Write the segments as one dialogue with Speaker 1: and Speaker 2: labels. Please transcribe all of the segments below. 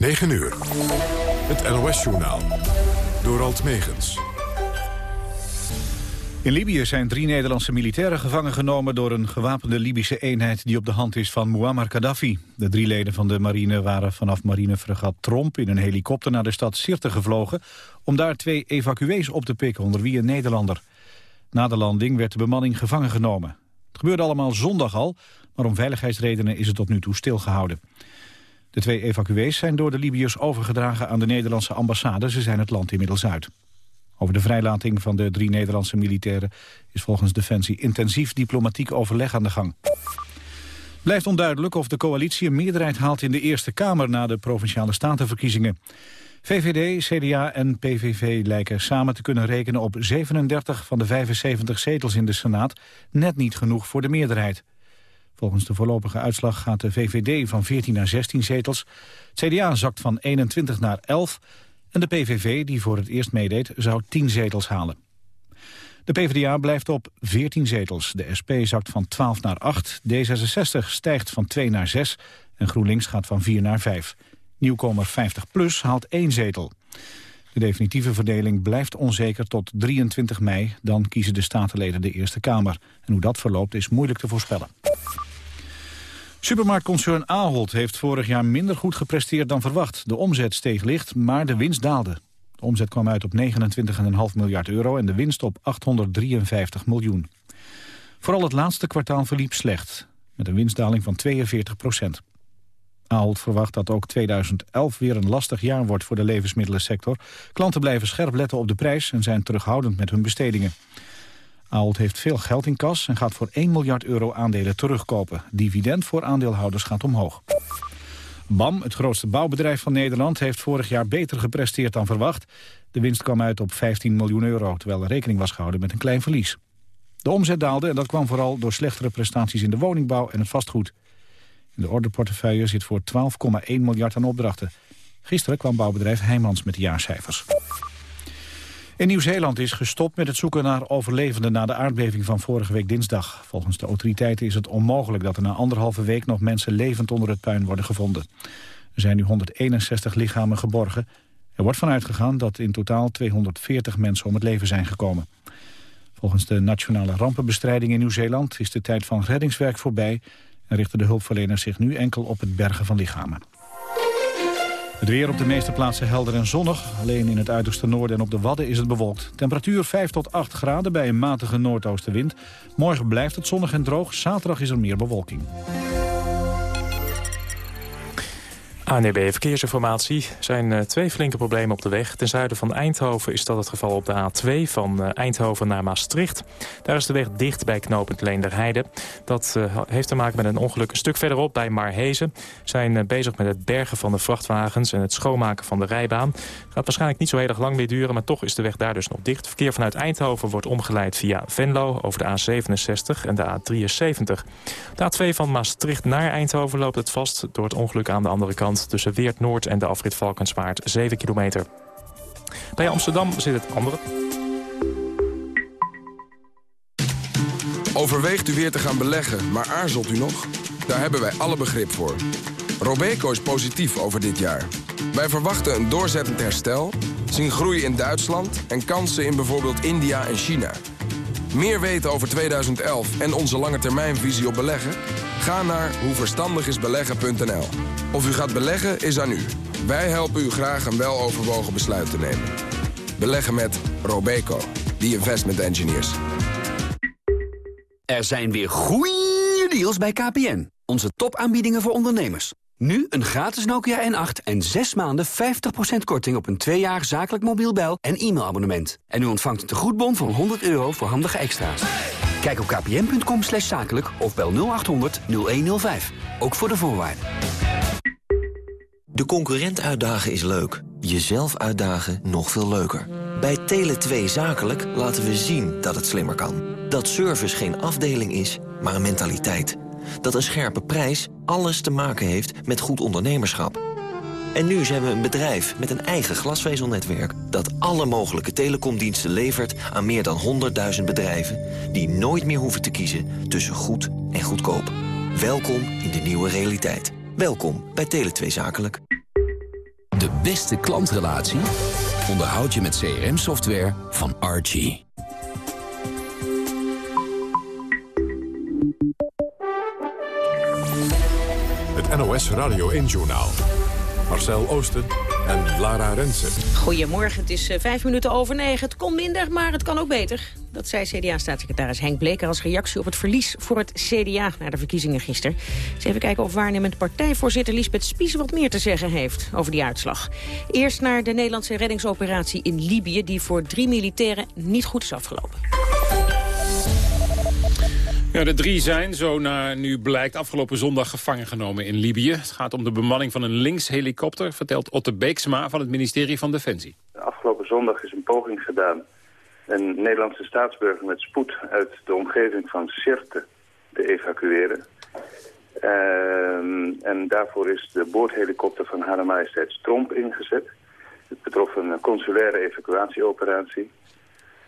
Speaker 1: 9 uur. Het NOS-journaal. Door Alt Megens.
Speaker 2: In Libië zijn drie Nederlandse militairen gevangen genomen... door een gewapende Libische eenheid die op de hand is van Muammar Gaddafi. De drie leden van de marine waren vanaf marinefregat Tromp... in een helikopter naar de stad Sirte gevlogen... om daar twee evacuees op te pikken, onder wie een Nederlander. Na de landing werd de bemanning gevangen genomen. Het gebeurde allemaal zondag al, maar om veiligheidsredenen is het tot nu toe stilgehouden. De twee evacuees zijn door de Libiërs overgedragen aan de Nederlandse ambassade. Ze zijn het land inmiddels uit. Over de vrijlating van de drie Nederlandse militairen is volgens Defensie intensief diplomatiek overleg aan de gang. Blijft onduidelijk of de coalitie een meerderheid haalt in de Eerste Kamer na de Provinciale Statenverkiezingen. VVD, CDA en PVV lijken samen te kunnen rekenen op 37 van de 75 zetels in de Senaat, net niet genoeg voor de meerderheid. Volgens de voorlopige uitslag gaat de VVD van 14 naar 16 zetels. Het CDA zakt van 21 naar 11. En de PVV, die voor het eerst meedeed, zou 10 zetels halen. De PvdA blijft op 14 zetels. De SP zakt van 12 naar 8. D66 stijgt van 2 naar 6. En GroenLinks gaat van 4 naar 5. Nieuwkomer 50PLUS haalt 1 zetel. De definitieve verdeling blijft onzeker tot 23 mei. Dan kiezen de statenleden de Eerste Kamer. En hoe dat verloopt is moeilijk te voorspellen. Supermarktconcern Ahold heeft vorig jaar minder goed gepresteerd dan verwacht. De omzet steeg licht, maar de winst daalde. De omzet kwam uit op 29,5 miljard euro en de winst op 853 miljoen. Vooral het laatste kwartaal verliep slecht, met een winstdaling van 42 procent. Ahold verwacht dat ook 2011 weer een lastig jaar wordt voor de levensmiddelensector. Klanten blijven scherp letten op de prijs en zijn terughoudend met hun bestedingen. Ahold heeft veel geld in kas en gaat voor 1 miljard euro aandelen terugkopen. Dividend voor aandeelhouders gaat omhoog. BAM, het grootste bouwbedrijf van Nederland, heeft vorig jaar beter gepresteerd dan verwacht. De winst kwam uit op 15 miljoen euro, terwijl er rekening was gehouden met een klein verlies. De omzet daalde en dat kwam vooral door slechtere prestaties in de woningbouw en het vastgoed. In de orderportefeuille zit voor 12,1 miljard aan opdrachten. Gisteren kwam bouwbedrijf Heijmans met de jaarcijfers. In Nieuw-Zeeland is gestopt met het zoeken naar overlevenden na de aardbeving van vorige week dinsdag. Volgens de autoriteiten is het onmogelijk dat er na anderhalve week nog mensen levend onder het puin worden gevonden. Er zijn nu 161 lichamen geborgen. Er wordt vanuit gegaan dat in totaal 240 mensen om het leven zijn gekomen. Volgens de Nationale Rampenbestrijding in Nieuw-Zeeland is de tijd van reddingswerk voorbij... en richten de hulpverleners zich nu enkel op het bergen van lichamen. Het weer op de meeste plaatsen helder en zonnig. Alleen in het uiterste noorden en op de Wadden is het bewolkt. Temperatuur 5 tot 8 graden bij een matige noordoostenwind. Morgen blijft het zonnig en droog. Zaterdag is er meer bewolking.
Speaker 3: ANB e Verkeersinformatie. Er zijn uh, twee flinke problemen op de weg. Ten zuiden van Eindhoven is dat het geval op de A2 van uh, Eindhoven naar Maastricht. Daar is de weg dicht bij knooppunt Leenderheide. Dat uh, heeft te maken met een ongeluk een stuk verderop bij Marhezen. zijn bezig met het bergen van de vrachtwagens en het schoonmaken van de rijbaan. Gaat waarschijnlijk niet zo heel erg lang meer duren, maar toch is de weg daar dus nog dicht. Verkeer vanuit Eindhoven wordt omgeleid via Venlo over de A67 en de A73. De A2 van Maastricht naar Eindhoven loopt het vast door het ongeluk aan de andere kant tussen Weert Noord en de afrit Valkenswaard 7 kilometer. Bij Amsterdam zit het andere.
Speaker 4: Overweegt u weer te gaan beleggen, maar aarzelt u nog? Daar hebben wij alle begrip voor. Robeco is positief over dit jaar. Wij verwachten een doorzettend herstel, zien groei in Duitsland... en kansen in bijvoorbeeld India en China. Meer weten over 2011 en onze lange termijnvisie op beleggen? Ga naar hoeverstandigisbeleggen.nl. Of u gaat beleggen is aan u. Wij helpen u graag een weloverwogen besluit te nemen. Beleggen met Robeco, the investment engineers.
Speaker 5: Er zijn weer goeie deals bij KPN. Onze topaanbiedingen voor ondernemers. Nu een gratis Nokia N8 en 6 maanden 50% korting op een 2 jaar zakelijk mobiel bel- en e-mailabonnement. En u ontvangt een tegoedbon van 100 euro voor handige extra's. Kijk op kpn.com slash zakelijk of bel 0800 0105. Ook voor de voorwaarden.
Speaker 6: De concurrent uitdagen is leuk. Jezelf uitdagen nog veel leuker. Bij Tele2 Zakelijk laten we zien dat het slimmer kan. Dat service geen afdeling is, maar een mentaliteit. Dat een scherpe prijs alles te maken heeft met goed ondernemerschap. En nu zijn we een bedrijf met een eigen glasvezelnetwerk... dat alle mogelijke telecomdiensten levert aan meer dan 100.000 bedrijven... die nooit meer hoeven te kiezen tussen goed en goedkoop. Welkom in de nieuwe realiteit. Welkom bij Tele2 Zakelijk.
Speaker 5: De beste klantrelatie onderhoud je met CRM-software van Archie.
Speaker 1: Het NOS Radio 1-journaal. Marcel Oosten en Lara Rensen.
Speaker 7: Goedemorgen, het is eh, vijf minuten over negen. Het kon minder, maar het kan ook beter. Dat zei CDA-staatssecretaris Henk Bleker als reactie op het verlies voor het CDA na de verkiezingen gisteren. Eens even kijken of waarnemend partijvoorzitter Lisbeth Spies wat meer te zeggen heeft over die uitslag. Eerst naar de Nederlandse reddingsoperatie in Libië, die voor drie militairen niet goed is afgelopen.
Speaker 8: De drie zijn, zo naar nu blijkt, afgelopen zondag gevangen genomen in Libië. Het gaat om de bemanning van een linkshelikopter, vertelt Otte Beeksma van het ministerie van Defensie.
Speaker 9: Afgelopen zondag is een poging gedaan een Nederlandse staatsburger met spoed uit de omgeving van Sirte te evacueren. Ehm, en daarvoor is de boordhelikopter van Hare Majesteit ingezet. Het betrof een consulaire evacuatieoperatie.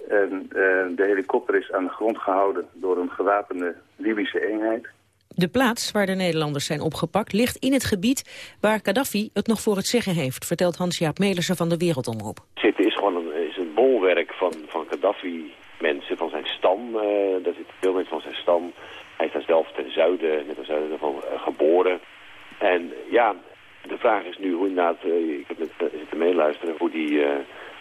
Speaker 9: En eh, de helikopter is aan de grond gehouden door een gewapende Libische eenheid.
Speaker 7: De plaats waar de Nederlanders zijn opgepakt ligt in het gebied waar Gaddafi het nog voor het zeggen heeft, vertelt Hans-Jaap Melissen van de Wereldomroep.
Speaker 10: Zitten is gewoon een, is een bolwerk van, van Gaddafi-mensen, van zijn stam. Uh, daar zitten veel mensen van zijn stam. Hij is daar zelf ten zuiden, net ten zuiden van uh, geboren. En ja, de vraag is nu hoe inderdaad, uh, ik heb net zitten meeluisteren, hoe die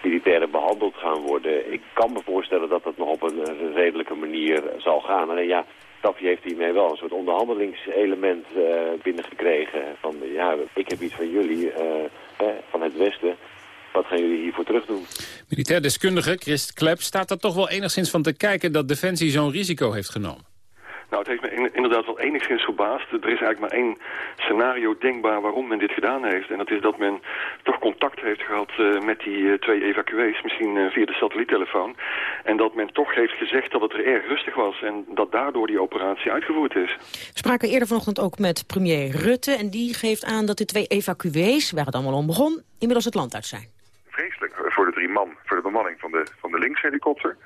Speaker 10: militairen behandeld gaan worden. Ik kan me voorstellen dat dat nog op een, redelijke manier zal gaan. Alleen ja, Gaddafi heeft hiermee wel een soort onderhandelingselement uh, binnengekregen. Van ja, ik heb iets van jullie, uh, van het Westen. Wat gaan jullie hiervoor terug doen?
Speaker 8: Militair deskundige Christ Klep staat er toch wel enigszins van te kijken... dat Defensie zo'n risico heeft genomen.
Speaker 11: Nou, het heeft me inderdaad wel enigszins verbaasd. Er is eigenlijk maar één scenario denkbaar waarom men dit gedaan heeft. En dat is dat men toch contact heeft gehad uh, met die uh, twee evacuees, misschien uh, via de satelliettelefoon. En dat men toch heeft gezegd dat het er erg rustig was en dat daardoor die operatie uitgevoerd is.
Speaker 7: We spraken eerder vanochtend ook met premier Rutte en die geeft aan dat de twee evacuees, waar het allemaal om begon, inmiddels het land uit zijn.
Speaker 12: Vreselijk voor de drie man, voor de bemanning van de, van de linkshelikopter.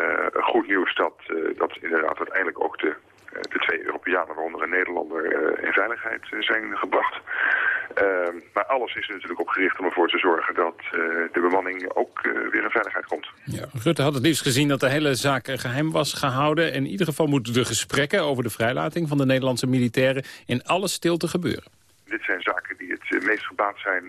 Speaker 12: Uh, goed nieuws dat, uh, dat inderdaad uiteindelijk ook de, uh, de twee Europeanen, waaronder een Nederlander, in veiligheid zijn gebracht. Ehm, maar alles is er natuurlijk op gericht om ervoor te zorgen dat de bemanning ook weer in veiligheid komt.
Speaker 8: Ja, Rutte had het liefst gezien dat de hele zaak geheim was gehouden. In ieder geval moeten de gesprekken over de vrijlating van de Nederlandse militairen in alle stilte gebeuren.
Speaker 12: Dit zijn zaken die het meest gebaat zijn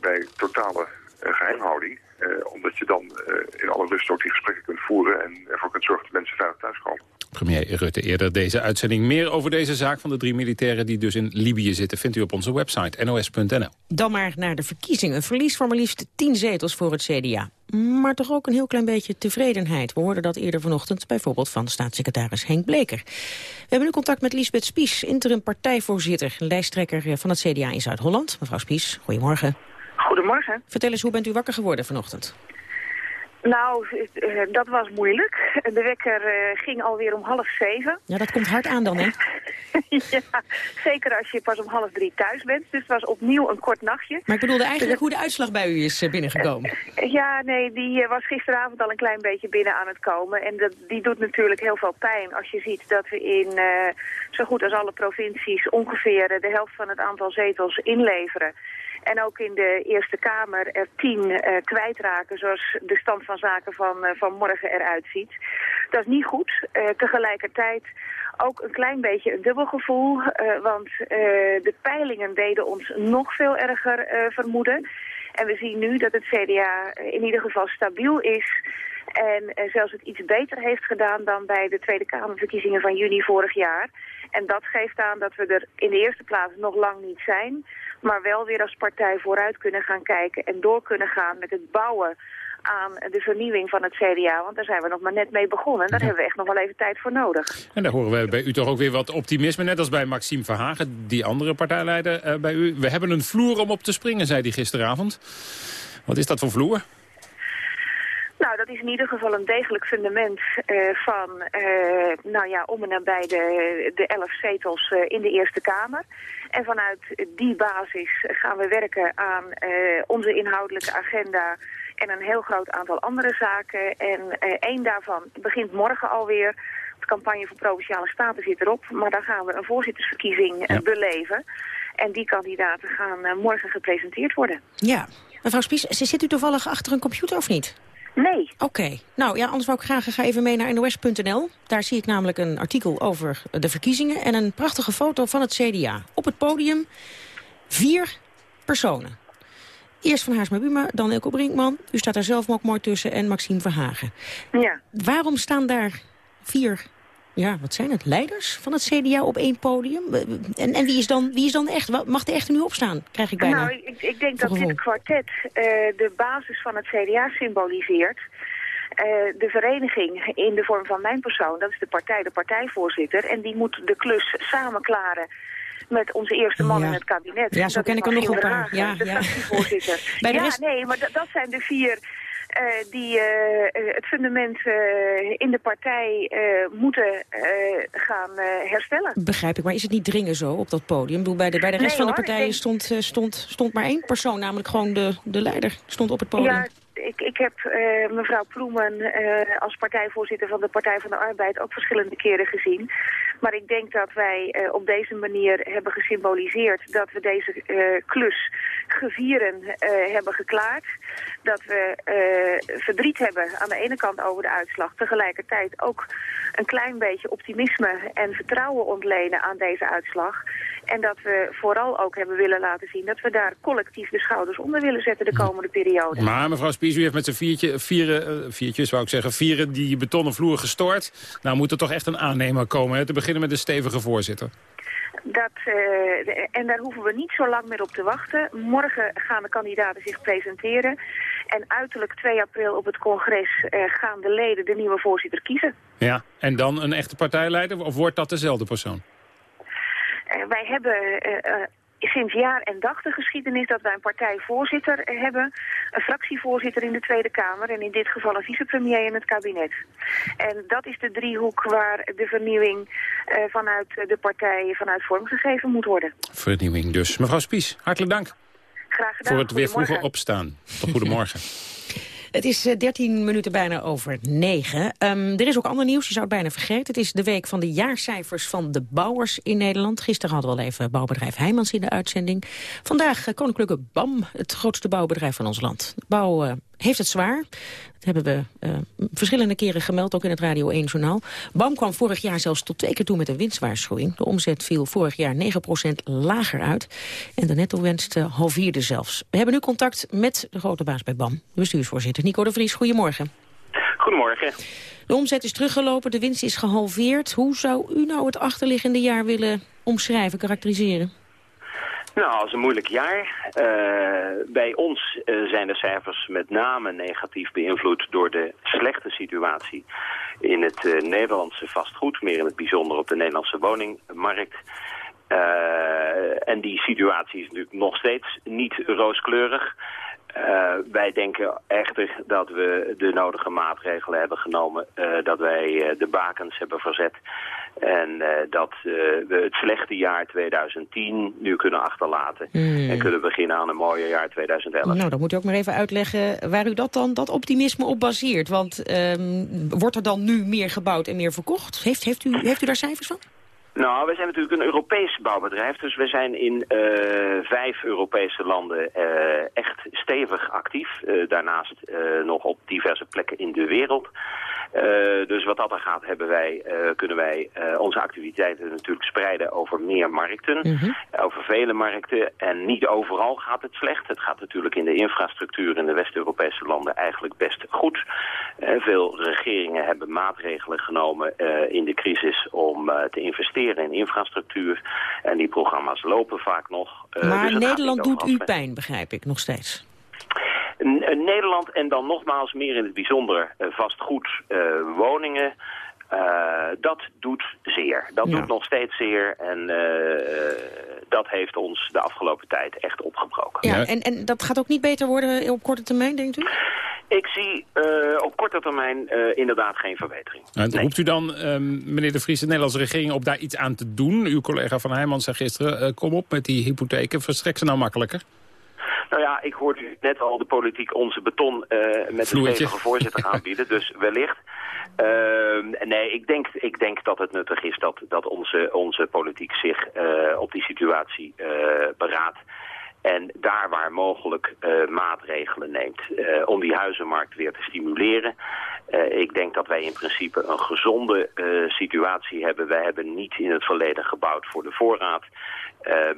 Speaker 12: bij totale geheimhouding. Uh, omdat je dan uh, in alle rust ook die gesprekken kunt voeren... en ervoor kunt zorgen dat mensen veilig thuiskomen.
Speaker 8: Premier Rutte eerder deze uitzending. Meer over deze zaak van de drie militairen die dus in Libië zitten... vindt u op onze website nos.nl.
Speaker 7: Dan maar naar de verkiezingen. Een verlies van maar liefst tien zetels voor het CDA. Maar toch ook een heel klein beetje tevredenheid. We hoorden dat eerder vanochtend bijvoorbeeld van staatssecretaris Henk Bleker. We hebben nu contact met Lisbeth Spies, interim partijvoorzitter... lijsttrekker van het CDA in Zuid-Holland. Mevrouw Spies, goedemorgen.
Speaker 13: Goedemorgen.
Speaker 7: Vertel eens, hoe bent u wakker geworden vanochtend?
Speaker 13: Nou, uh, dat was moeilijk. De wekker uh, ging alweer om half zeven.
Speaker 7: Ja, dat komt hard aan dan, hè?
Speaker 13: ja, zeker als je pas om half drie thuis bent. Dus het was opnieuw een kort nachtje.
Speaker 7: Maar ik bedoelde eigenlijk hoe de uitslag bij u is uh, binnengekomen.
Speaker 13: ja, nee, die was gisteravond al een klein beetje binnen aan het komen. En dat, die doet natuurlijk heel veel pijn als je ziet dat we in zo goed als alle provincies ongeveer de helft van het aantal zetels inleveren. En ook in de Eerste Kamer er tien uh, kwijtraken zoals de stand van zaken van, uh, van morgen eruit ziet. Dat is niet goed. Uh, tegelijkertijd ook een klein beetje een dubbel gevoel. want de peilingen deden ons nog veel erger vermoeden. En we zien nu dat het CDA in ieder geval stabiel is... En zelfs het iets beter heeft gedaan dan bij de Tweede Kamerverkiezingen van juni vorig jaar. En dat geeft aan dat we er in de eerste plaats nog lang niet zijn maar wel weer als partij vooruit kunnen gaan kijken en door kunnen gaan met het bouwen aan de vernieuwing van het CDA. Want daar zijn we nog maar net mee begonnen. En daar hebben we echt nog wel even tijd voor nodig.
Speaker 8: En daar horen we bij u toch ook weer wat optimisme. Net als bij Maxime Verhagen, die andere partijleider uh, bij u. We hebben een vloer om op te springen, zei hij gisteravond. Wat is dat voor vloer?
Speaker 13: Nou, dat is in ieder geval een degelijk fundament uh, van, uh, nou ja, om en nabij de, de elf zetels uh, in de Eerste Kamer. En vanuit die basis gaan we werken aan onze inhoudelijke agenda en een heel groot aantal andere zaken. En één daarvan begint morgen alweer. De campagne voor Provinciale Staten zit erop, maar daar gaan we een voorzittersverkiezing ja. beleven. En die kandidaten gaan morgen gepresenteerd worden.
Speaker 7: Ja. Mevrouw Spies, zit u toevallig achter een computer of niet?
Speaker 13: Nee.
Speaker 7: Oké. Nou ja, anders wou ik graag ga even mee naar nos.nl. Daar zie ik namelijk een artikel over de verkiezingen... en een prachtige foto van het CDA. Op het podium vier personen. Eerst Van Haarsma Buma, dan Elko Brinkman. U staat daar zelf ook mooi tussen en Maxime Verhagen.
Speaker 13: Ja.
Speaker 7: Waarom staan daar vier, ja, wat zijn het, leiders van het CDA op één podium? En, en wie, is dan, wie is dan echt? Mag de echte nu opstaan, krijg ik bijna.
Speaker 13: Nou, ik, ik denk dat dit kwartet uh, de basis van het CDA symboliseert. Uh, de vereniging in de vorm van mijn persoon, dat is de partij, de partijvoorzitter. En die moet de klus samen klaren met onze eerste man in het kabinet.
Speaker 7: Ja, zo ken ik er nog een paar. Ja,
Speaker 13: de
Speaker 7: ja.
Speaker 13: ja,
Speaker 7: rest...
Speaker 13: nee, maar dat zijn de vier uh, die uh, het fundament uh, in de partij moeten gaan herstellen.
Speaker 7: Begrijp ik, maar is het niet dringen zo op dat podium? Ik bedoel, bij de, bij de rest
Speaker 13: nee,
Speaker 7: van de partijen
Speaker 13: denk...
Speaker 7: stond, stond, stond maar één persoon, namelijk gewoon de, de leider, stond op het podium.
Speaker 13: Ja, ik, ik heb mevrouw Ploemen als partijvoorzitter van de Partij van de Arbeid ook verschillende keren gezien. Maar ik denk dat wij op deze manier hebben gesymboliseerd dat we deze klus gevieren hebben geklaard. Dat we verdriet hebben aan de ene kant over de uitslag. Tegelijkertijd ook een klein beetje optimisme en vertrouwen ontlenen aan deze uitslag. En dat we vooral ook hebben willen laten zien dat we daar collectief de schouders onder willen zetten de komende periode.
Speaker 8: Maar mevrouw Spies, u heeft met z'n viertje, vieren, uh, viertjes, wou ik zeggen, vieren die betonnen vloer gestort. Nou moet er toch echt een aannemer komen, hè? te beginnen met een stevige voorzitter.
Speaker 13: Dat, uh, en daar hoeven we niet zo lang meer op te wachten. Morgen gaan de kandidaten zich presenteren. En uiterlijk 2 april op het congres uh, gaan de leden de nieuwe voorzitter kiezen.
Speaker 8: Ja, en dan een echte partijleider? Of wordt dat dezelfde persoon?
Speaker 13: Uh, wij hebben sinds jaar en dag de geschiedenis dat wij een partijvoorzitter hebben, een fractievoorzitter in de Tweede Kamer en in dit geval een vicepremier in het kabinet. En dat is de driehoek waar de vernieuwing uh, vanuit de partij vanuit vormgegeven moet worden.
Speaker 8: Vernieuwing dus. Mevrouw Spies, hartelijk dank.
Speaker 13: Graag gedaan.
Speaker 8: Voor het weer vroeger opstaan. Tot goedemorgen.
Speaker 7: Het is 13 minuten bijna over 9. Um, er is ook ander nieuws, je zou het bijna vergeten. Het is de week van de jaarcijfers van de bouwers in Nederland. Gisteren hadden we al even bouwbedrijf Heijmans in de uitzending. Vandaag uh, Koninklijke BAM, het grootste bouwbedrijf van ons land. Bouw uh, heeft het zwaar. Dat hebben we uh, verschillende keren gemeld, ook in het Radio 1-journaal. BAM kwam vorig jaar zelfs tot twee keer toe met een winstwaarschuwing. De omzet viel vorig jaar 9% lager uit. En de netto-winst halveerde zelfs. We hebben nu contact met de grote baas bij BAM, de bestuursvoorzitter Nico de Vries. Goedemorgen.
Speaker 14: Goedemorgen.
Speaker 7: De omzet is teruggelopen, de winst is gehalveerd. Hoe zou u nou het achterliggende jaar willen omschrijven, karakteriseren?
Speaker 14: Nou, als een moeilijk jaar. Uh, bij ons uh, zijn de cijfers met name negatief beïnvloed door de slechte situatie in het uh, Nederlandse vastgoed, meer in het bijzonder op de Nederlandse woningmarkt. en die situatie is natuurlijk nog steeds niet rooskleurig. Wij denken echter dat we de nodige maatregelen hebben genomen, dat wij de bakens hebben verzet en dat we het slechte jaar 2010 nu kunnen achterlaten mm. en kunnen beginnen aan een mooier jaar 2011.
Speaker 7: Nou, dan moet u ook maar even uitleggen waar u dat dan, dat optimisme op baseert. Want um, wordt er dan nu meer gebouwd en meer verkocht? Heeft, heeft, u, heeft u daar cijfers van?
Speaker 14: Nou, wij zijn natuurlijk een Europees bouwbedrijf, dus we zijn in uh, vijf Europese landen uh, echt stevig actief. Uh, daarnaast nog op diverse plekken in de wereld. dus wat dat er gaat, hebben wij, kunnen wij onze activiteiten natuurlijk spreiden over meer markten. Mm -hmm. Over vele markten. En niet overal gaat het slecht. Het gaat natuurlijk in de infrastructuur in de West-Europese landen eigenlijk best goed. veel regeringen hebben maatregelen genomen in de crisis om te investeren in infrastructuur. En die programma's lopen vaak nog.
Speaker 7: Maar dus Nederland doet u pijn, begrijp ik, nog steeds.
Speaker 14: N Nederland en dan nogmaals meer in het bijzonder uh, vastgoed, woningen... Uh, dat doet zeer. Dat ja. doet nog steeds zeer. En uh, dat heeft ons de afgelopen tijd echt opgebroken.
Speaker 7: Ja, en, en dat gaat ook niet beter worden op korte termijn, denkt u?
Speaker 14: Ik zie uh, op korte termijn uh, inderdaad geen verbetering.
Speaker 8: Nee. Roept u dan, um, meneer De Vries, de Nederlandse regering op daar iets aan te doen? Uw collega Van Heijmans zei gisteren, uh, kom op met die hypotheken, verstrek ze nou makkelijker?
Speaker 14: Nou ja, ik hoorde net al de politiek onze beton uh, met een stevige voorzitter aanbieden, dus wellicht. Uh, nee, ik denk, ik denk dat het nuttig is dat, dat onze, onze politiek zich uh, op die situatie uh, beraadt. En daar waar mogelijk uh, maatregelen neemt om die huizenmarkt weer te stimuleren. Ik denk dat wij in principe een gezonde situatie hebben. Wij hebben niet in het verleden gebouwd voor de voorraad.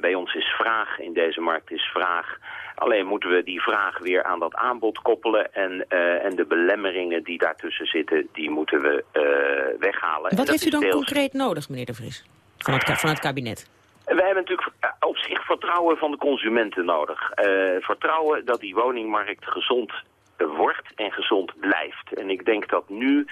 Speaker 14: Bij ons is vraag, in deze markt is vraag. Alleen moeten we die vraag weer aan dat aanbod koppelen. En, en de belemmeringen die daartussen zitten, die moeten we weghalen.
Speaker 7: Wat heeft u dan deels... concreet nodig, meneer De Vries, van het, van het kabinet?
Speaker 14: We hebben natuurlijk op zich vertrouwen van de consumenten nodig. Uh, vertrouwen dat die woningmarkt gezond wordt en gezond blijft. En ik denk dat nu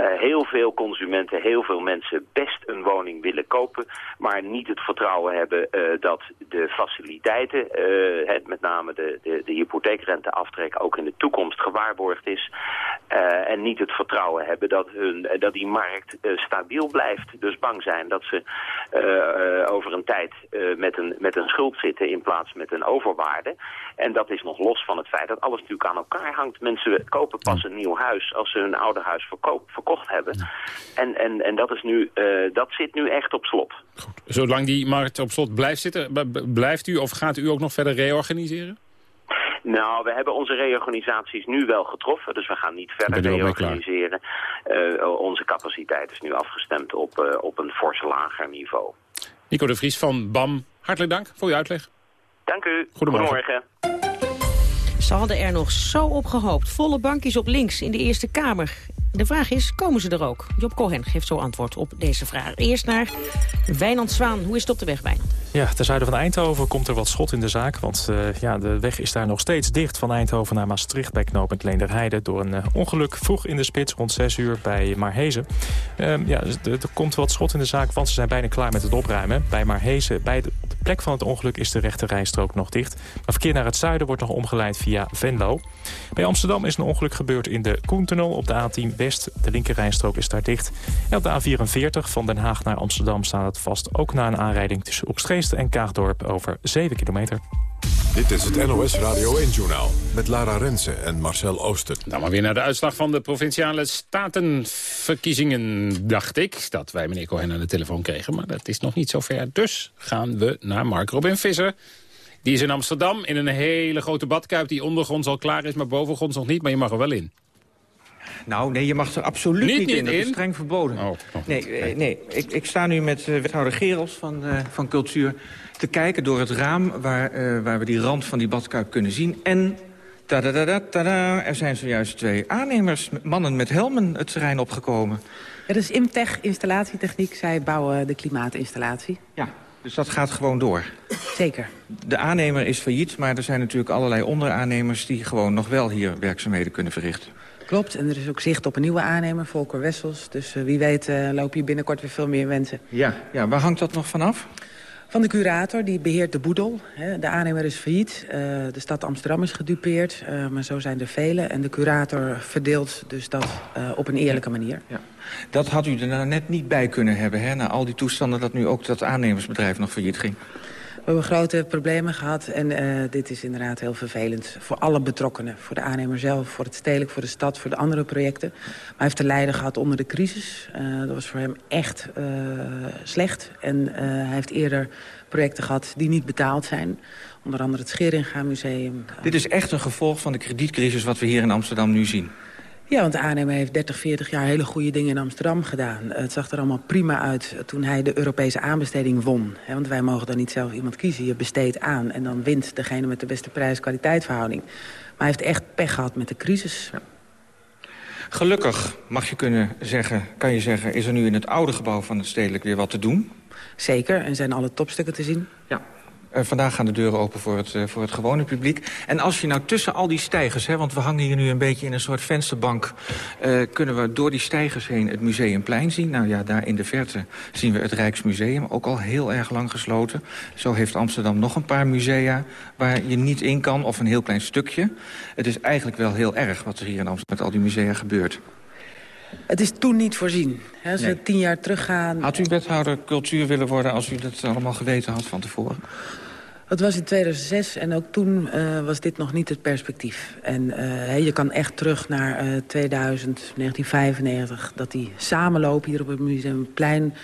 Speaker 14: uh, heel veel consumenten, heel veel mensen best een woning willen kopen, maar niet het vertrouwen hebben uh, dat de faciliteiten, uh, het, met name de, de, de hypotheekrenteaftrek, ook in de toekomst gewaarborgd is. en niet het vertrouwen hebben dat, hun, dat die markt stabiel blijft. Dus bang zijn dat ze over een tijd met, een, met een schuld zitten in plaats met een overwaarde. En dat is nog los van het feit dat alles natuurlijk aan elkaar hangt. Mensen kopen pas een nieuw huis als ze hun oude huis verkoop, verkocht hebben. En, en, en dat, is nu, uh, dat zit nu echt op slot.
Speaker 8: Goed. Zolang die markt op slot blijft zitten, blijft u of gaat u ook nog verder reorganiseren?
Speaker 14: Nou, we hebben onze reorganisaties nu wel getroffen. Dus we gaan niet verder reorganiseren. Uh, onze capaciteit is nu afgestemd op, uh, op een fors lager niveau.
Speaker 8: Nico de Vries van BAM, hartelijk dank voor uw uitleg.
Speaker 14: Dank u.
Speaker 8: Goedemorgen.
Speaker 14: Goedemorgen.
Speaker 7: Ze hadden er nog zo op gehoopt. Volle bankjes op links in de Eerste Kamer. De vraag is, komen ze er ook? Job Cohen geeft zo antwoord op deze vraag. Eerst naar Wijnand Zwaan. Hoe is het op de weg, Wijnand?
Speaker 3: Ja, ten zuiden van Eindhoven komt er wat schot in de zaak. Want uh, ja, de weg is daar nog steeds dicht van Eindhoven naar Maastricht... bij knooppunt Leenderheide door een uh, ongeluk vroeg in de spits... rond 6 uur bij Marhezen. Uh, ja, er komt wat schot in de zaak, want ze zijn bijna klaar met het opruimen. Bij Marhezen, bij de plek van het ongeluk is de rechte rijstrook nog dicht. Maar verkeer naar het zuiden wordt nog omgeleid via Venlo. Bij Amsterdam is een ongeluk gebeurd in de Koentunnel op de A10 West. De linkerrijstrook is daar dicht. En op de A44 van Den Haag naar Amsterdam staat het vast... ook na een aanrijding tussen Opstreest en Kaagdorp over 7 kilometer.
Speaker 1: Dit is het NOS Radio 1-journaal met Lara Rensen en Marcel Ooster.
Speaker 8: Dan maar weer naar de uitslag van de Provinciale Statenverkiezingen, dacht ik. Dat wij meneer Cohen aan de telefoon kregen, maar dat is nog niet zover. Dus gaan we naar Mark Robin Visser. Die is in Amsterdam in een hele grote badkuip die ondergronds al klaar is... maar bovengronds nog niet, maar je mag er wel in.
Speaker 15: Nou, nee, je mag er absoluut
Speaker 8: niet,
Speaker 15: niet
Speaker 8: in.
Speaker 15: in. Dat
Speaker 8: in?
Speaker 15: is streng verboden.
Speaker 8: Oh,
Speaker 15: nee, eh, nee. Ik, ik, sta nu met uh, wethouder Gerels van, uh, van Cultuur... te kijken door het raam waar, uh, waar we die rand van die badkuip kunnen zien. En tada, tada, er zijn zojuist twee aannemers, mannen met helmen, het terrein opgekomen.
Speaker 16: Het is Imtech Installatietechniek. Zij bouwen de klimaatinstallatie.
Speaker 15: Ja, dus dat gaat gewoon door?
Speaker 16: Zeker.
Speaker 15: De aannemer is failliet, maar er zijn natuurlijk allerlei onderaannemers... die gewoon nog wel hier werkzaamheden kunnen verrichten.
Speaker 16: Klopt, en er is ook zicht op een nieuwe aannemer, Volker Wessels. Dus uh, wie weet uh, lopen hier binnenkort weer veel meer mensen.
Speaker 15: Ja, ja, waar hangt dat nog vanaf?
Speaker 16: Van de curator, die beheert de boedel. De aannemer is failliet, uh, de stad Amsterdam is gedupeerd, maar zo zijn er velen. En de curator verdeelt dus dat op een eerlijke manier.
Speaker 15: Ja. Dat had u er nou net niet bij kunnen hebben, hè? Na al die toestanden dat nu ook dat aannemersbedrijf nog failliet ging.
Speaker 16: We hebben grote problemen gehad en uh, dit is inderdaad heel vervelend voor alle betrokkenen. Voor de aannemer zelf, voor het stedelijk, voor de stad, voor de andere projecten. Maar hij heeft te lijden gehad onder de crisis. Uh, dat was voor hem echt uh, slecht. En hij heeft eerder projecten gehad die niet betaald zijn. Onder andere het Scheringa Museum.
Speaker 15: Dit is echt een gevolg van de kredietcrisis wat we hier in Amsterdam nu zien.
Speaker 16: Ja, want de aannemer heeft 30, 40 jaar hele goede dingen in Amsterdam gedaan. Het zag er allemaal prima uit toen hij de Europese aanbesteding won. Want wij mogen dan niet zelf iemand kiezen. Je besteedt aan en dan wint degene met de beste prijs-kwaliteitverhouding. Maar hij heeft echt pech gehad met de crisis. Ja.
Speaker 15: Gelukkig, mag je kunnen zeggen, kan je zeggen... is er nu in het oude gebouw van het stedelijk weer wat te doen?
Speaker 16: Zeker, en zijn alle topstukken te zien.
Speaker 15: Ja, vandaag gaan de deuren open voor het, uh, voor het gewone publiek. En als je nou tussen al die stijgers, hè, want we hangen hier nu een beetje in een soort vensterbank... Uh, kunnen we door die stijgers heen het Museumplein zien. Nou ja, daar in de verte zien we het Rijksmuseum, ook al heel erg lang gesloten. Zo heeft Amsterdam nog een paar musea waar je niet in kan, of een heel klein stukje. Het is eigenlijk wel heel erg wat er hier in Amsterdam met al die musea gebeurt.
Speaker 16: Het is toen niet voorzien. Hè, als nee. we tien jaar teruggaan...
Speaker 15: Had u wethouder cultuur willen worden als u dat allemaal geweten had van tevoren?
Speaker 16: Dat was in 2006 en ook toen uh, was dit nog niet het perspectief. En uh, je kan echt terug naar uh, 2000, 1995... dat die samenloop hier op het Museumplein...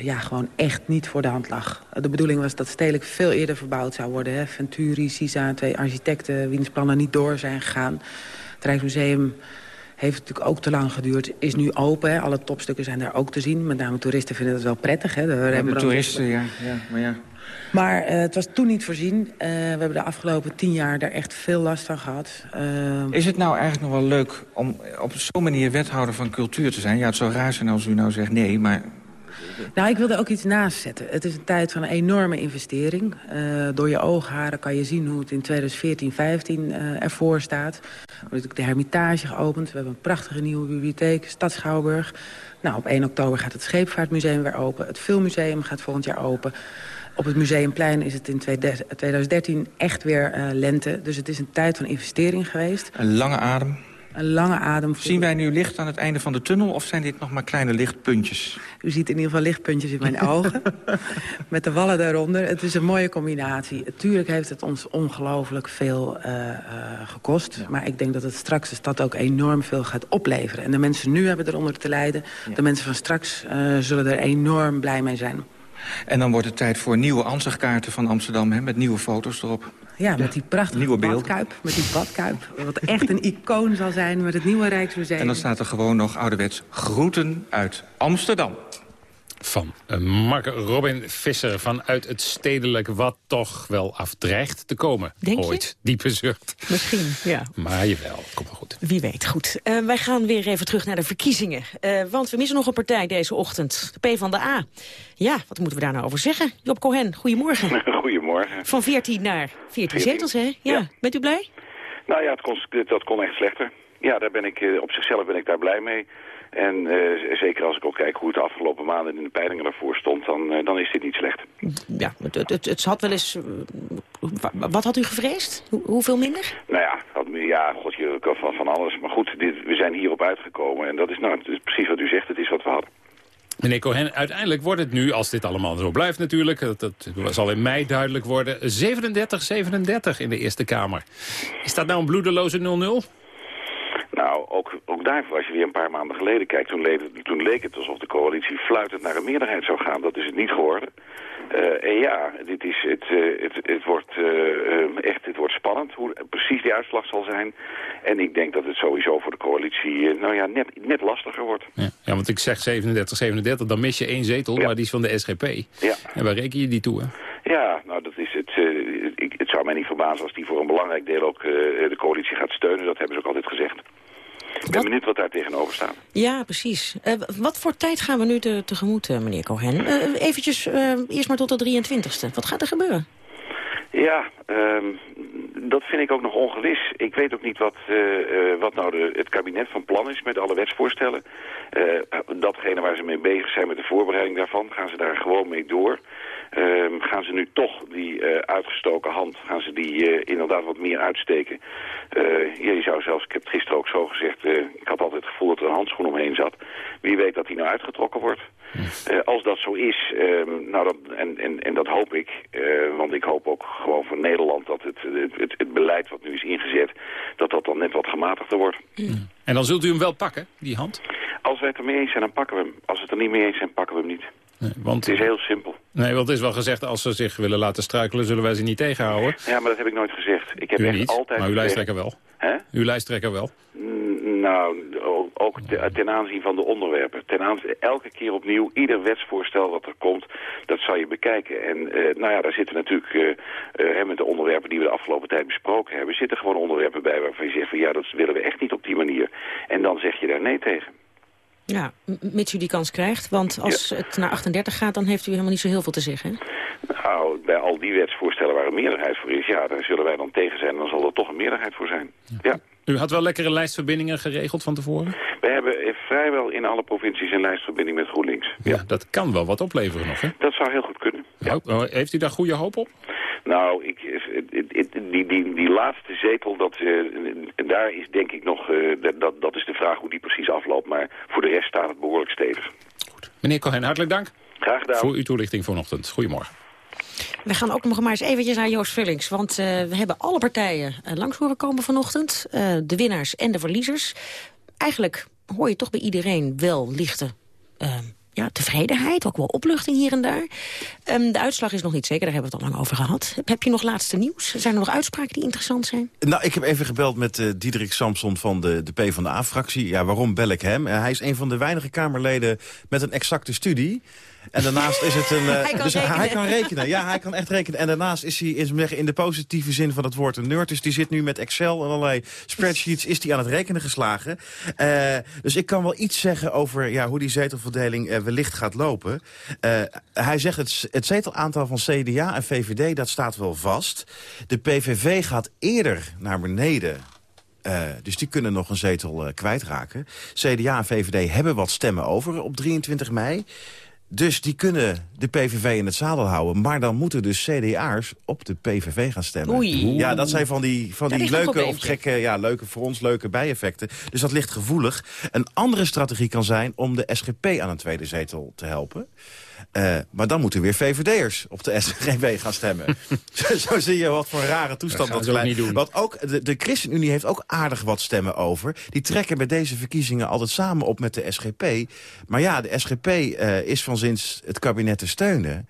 Speaker 16: ja, gewoon echt niet voor de hand lag. De bedoeling was dat stedelijk veel eerder verbouwd zou worden. Hè? Venturi, Sisa, twee architecten wiens plannen niet door zijn gegaan. Het Rijksmuseum heeft natuurlijk ook te lang geduurd. Is nu open, hè. alle topstukken zijn daar ook te zien. Met name toeristen vinden het wel prettig. Hè.
Speaker 15: De, de toeristen, ja. ja, maar ja.
Speaker 16: Maar uh, het was toen niet voorzien. Uh, we hebben de afgelopen tien jaar daar echt veel last van gehad. Uh...
Speaker 15: Is het nou eigenlijk nog wel leuk om op zo'n manier wethouder van cultuur te zijn? Ja, het zou raar zijn als u nou zegt nee, maar...
Speaker 16: Nou, ik wil er ook iets naast zetten. Het is een tijd van een enorme investering. door je oogharen kan je zien hoe het in 2014, 2015 ervoor staat. Wordt natuurlijk de Hermitage geopend. We hebben een prachtige nieuwe bibliotheek, Stad Schouwburg. Nou, op 1 oktober gaat het Scheepvaartmuseum weer open. Het Filmmuseum gaat volgend jaar open. Op het Museumplein is het in 2013 echt weer uh, lente. Dus het is een tijd van investering geweest.
Speaker 15: Een lange adem.
Speaker 16: Een lange adem.
Speaker 15: Zien wij nu licht aan het einde van de tunnel of zijn dit nog maar kleine lichtpuntjes?
Speaker 16: U ziet in ieder geval lichtpuntjes in mijn ogen. Met de wallen daaronder. Het is een mooie combinatie. Tuurlijk heeft het ons ongelooflijk veel uh, uh, gekost. Ja. Maar ik denk dat het straks de stad ook enorm veel gaat opleveren. En de mensen nu hebben eronder te lijden. Ja. De mensen van straks uh, zullen er enorm blij mee zijn.
Speaker 15: En dan wordt het tijd voor nieuwe ansichtkaarten van Amsterdam... Hè, met nieuwe foto's erop.
Speaker 16: Ja, met die prachtige nieuwe badkuip. Met die badkuip. Wat echt een icoon zal zijn met het nieuwe Rijksmuseum.
Speaker 15: En dan staat er gewoon nog ouderwets groeten uit Amsterdam
Speaker 8: van eh, Mark Robin Visser vanuit het stedelijk... wat toch wel afdreigt te komen.
Speaker 7: Denk
Speaker 8: Ooit.
Speaker 7: Je?
Speaker 8: Diepe zucht.
Speaker 7: Misschien, ja.
Speaker 8: Maar jawel, kom maar goed.
Speaker 7: Wie weet, goed. Uh, wij gaan weer even terug naar de verkiezingen. Uh, want we missen nog een partij deze ochtend. De P van de A. Ja, wat moeten we daar nou over zeggen? Job Cohen, goedemorgen.
Speaker 14: Goedemorgen.
Speaker 7: Van 14 naar 14, 14. zetels, hè? Ja. ja. Bent u blij?
Speaker 14: Nou ja, het kon, dat kon echt slechter. Ja, daar ben ik, op zichzelf ben ik daar blij mee. En uh, zeker als ik ook kijk hoe het de afgelopen maanden in de peilingen ervoor stond, dan, uh, dan is dit niet slecht.
Speaker 7: Ja, het, het, het had wel eens... Uh, wat had u gevreesd? Hoe, hoeveel minder?
Speaker 14: Nou ja, had, ja god, je kan van, van alles. Maar goed, dit, we zijn hierop uitgekomen. En dat is nou is precies wat u zegt, het is wat we hadden.
Speaker 8: Meneer Cohen, uiteindelijk wordt het nu, als dit allemaal zo blijft natuurlijk... dat, dat zal in mei duidelijk worden, 37-37 in de Eerste Kamer. Is dat nou een bloedeloze 0-0?
Speaker 14: Nou, ook, ook daarvoor, als je weer een paar maanden geleden kijkt... Toen, leed, toen leek het alsof de coalitie fluitend naar een meerderheid zou gaan. Dat is het niet geworden. Uh, en ja, dit, is, het, uh, het, het, wordt, uh, echt, het wordt spannend hoe precies die uitslag zal zijn. En ik denk dat het sowieso voor de coalitie nou ja, net, net lastiger wordt.
Speaker 8: Ja, ja, want ik zeg 37, 37, dan mis je één zetel, ja. maar die is van de SGP.
Speaker 14: Ja.
Speaker 8: En waar reken je die toe, hè?
Speaker 14: Ja, nou dat is het. Ik, het zou mij niet verbazen als die voor een belangrijk deel ook de coalitie gaat steunen. Dat hebben ze ook altijd gezegd. Ik ben benieuwd wat daar tegenover staat.
Speaker 7: Ja, precies. Uh, wat voor tijd gaan we nu te, tegemoet, uh, meneer Cohen? Uh, eventjes eerst maar tot de 23e. Wat gaat er gebeuren?
Speaker 14: Ja, um, dat vind ik ook nog ongewis. Ik weet ook niet wat, wat nou de, het kabinet van plan is met alle wetsvoorstellen. datgene waar ze mee bezig zijn met de voorbereiding daarvan, gaan ze daar gewoon mee door. Um, gaan ze nu toch die uh, uitgestoken hand, gaan ze die uh, inderdaad wat meer uitsteken. Uh, je zou zelfs, ik heb het gisteren ook zo gezegd, ik had altijd het gevoel dat er een handschoen omheen zat. Wie weet dat die nou uitgetrokken wordt. als dat zo is, um, nou dat, en, en, en dat hoop ik, want ik hoop ook gewoon voor Nederland dat het, het, het, beleid wat nu is ingezet, dat dat dan net wat gematigder wordt.
Speaker 8: Mm. En dan zult u hem wel pakken, die hand?
Speaker 14: Als wij het er mee eens zijn, dan pakken we hem. Als we het er niet mee eens zijn, pakken we hem niet.
Speaker 8: Nee, want...
Speaker 14: Het is heel simpel.
Speaker 8: Nee, want het is wel gezegd, als ze zich willen laten struikelen, zullen wij ze niet tegenhouden.
Speaker 14: Ja, maar dat heb ik nooit gezegd. Ik heb
Speaker 8: u
Speaker 14: echt
Speaker 8: niet,
Speaker 14: altijd
Speaker 8: maar uw lijsttrekker wel.
Speaker 14: Hè?
Speaker 8: Uw lijsttrekker wel.
Speaker 14: Nou, ook ten aanzien van de onderwerpen. Ten aanzien, elke keer opnieuw, ieder wetsvoorstel wat er komt, dat zal je bekijken. En uh, nou ja, daar zitten natuurlijk, uh, uh, met de onderwerpen die we de afgelopen tijd besproken hebben, zitten gewoon onderwerpen bij waarvan je zegt van ja, dat willen we echt niet op die manier. En dan zeg je daar nee tegen.
Speaker 7: Ja, mits u die kans krijgt. Want als ja. het naar 38 gaat, dan heeft u helemaal niet zo heel veel te zeggen.
Speaker 14: Nou, bij al die wetsvoorstellen waar een meerderheid voor is... ja, daar zullen wij dan tegen zijn. Dan zal er toch een meerderheid voor zijn. Ja. ja.
Speaker 8: U had wel lekkere lijstverbindingen geregeld van tevoren?
Speaker 14: We hebben vrijwel in alle provincies een lijstverbinding met GroenLinks.
Speaker 8: Ja, dat kan wel wat opleveren nog, hè?
Speaker 14: Dat zou heel goed kunnen. Ja.
Speaker 8: Oh, heeft u daar goede hoop op?
Speaker 14: Nou, ik, die, die, die laatste zetel, dat, uh, daar is denk ik nog, uh, dat, dat is de vraag hoe die precies afloopt. Maar voor de rest staat het behoorlijk stevig.
Speaker 8: Goed. Meneer Cohen, hartelijk dank.
Speaker 14: Graag gedaan.
Speaker 8: Voor uw toelichting vanochtend. Goedemorgen.
Speaker 7: We gaan ook nog maar eens eventjes naar Joost Vullings. Want uh, we hebben alle partijen uh, langs horen komen vanochtend. Uh, de winnaars en de verliezers. Eigenlijk hoor je toch bij iedereen wel lichte ja, tevredenheid, ook wel opluchting hier en daar. Um, de uitslag is nog niet zeker, daar hebben we het al lang over gehad. Heb je nog laatste nieuws? Zijn er nog uitspraken die interessant zijn?
Speaker 17: Nou, ik heb even gebeld met uh, Diederik Samson van de, de PvdA-fractie. Ja, waarom bel ik hem? Uh, hij is een van de weinige Kamerleden met een exacte studie. En daarnaast is het een... Uh,
Speaker 7: hij, kan
Speaker 17: dus
Speaker 7: rekenen.
Speaker 17: hij kan rekenen. Ja, hij kan echt rekenen. En daarnaast is hij in, in de positieve zin van het woord een nerd. Dus die zit nu met Excel en allerlei spreadsheets is die aan het rekenen geslagen. Uh, dus ik kan wel iets zeggen over ja, hoe die zetelverdeling uh, wellicht gaat lopen. hij zegt het, het zetelaantal van CDA en VVD, dat staat wel vast. De PVV gaat eerder naar beneden uh, dus die kunnen nog een zetel uh, kwijtraken. CDA en VVD hebben wat stemmen over op 23 mei. Dus die kunnen de PVV in het zadel houden. Maar dan moeten dus CDA'ers op de PVV gaan stemmen.
Speaker 7: Oei.
Speaker 17: Ja, dat zijn van die, van die leuke of gekke, ja, leuke, voor ons leuke bijeffecten. Dus dat ligt gevoelig. Een andere strategie kan zijn om de SGP aan een tweede zetel te helpen. Uh, maar dan moeten weer VVD'ers op de SGP gaan stemmen. zo, zo, zie je wat voor een rare toestand
Speaker 8: dat,
Speaker 17: dat
Speaker 8: doen.
Speaker 17: Want ook de, de ChristenUnie heeft ook aardig wat stemmen over. Die trekken bij deze verkiezingen altijd samen op met de SGP. Maar ja, de SGP uh, is van sinds het kabinet te steunen.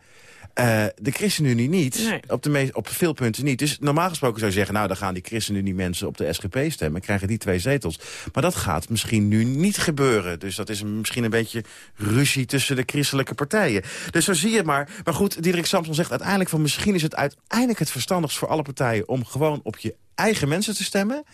Speaker 17: Uh, de ChristenUnie niet.
Speaker 7: Nee.
Speaker 17: Op, de meest, op veel punten niet. Dus normaal gesproken zou je zeggen... nou, dan gaan die ChristenUnie mensen op de SGP stemmen... krijgen die twee zetels. Maar dat gaat misschien nu niet gebeuren. Dus dat is misschien een beetje ruzie tussen de christelijke partijen. Dus zo zie je het maar. Maar goed, Dirk Samson zegt uiteindelijk van... misschien is het uiteindelijk het verstandigst voor alle partijen... om gewoon op je eigen mensen te stemmen...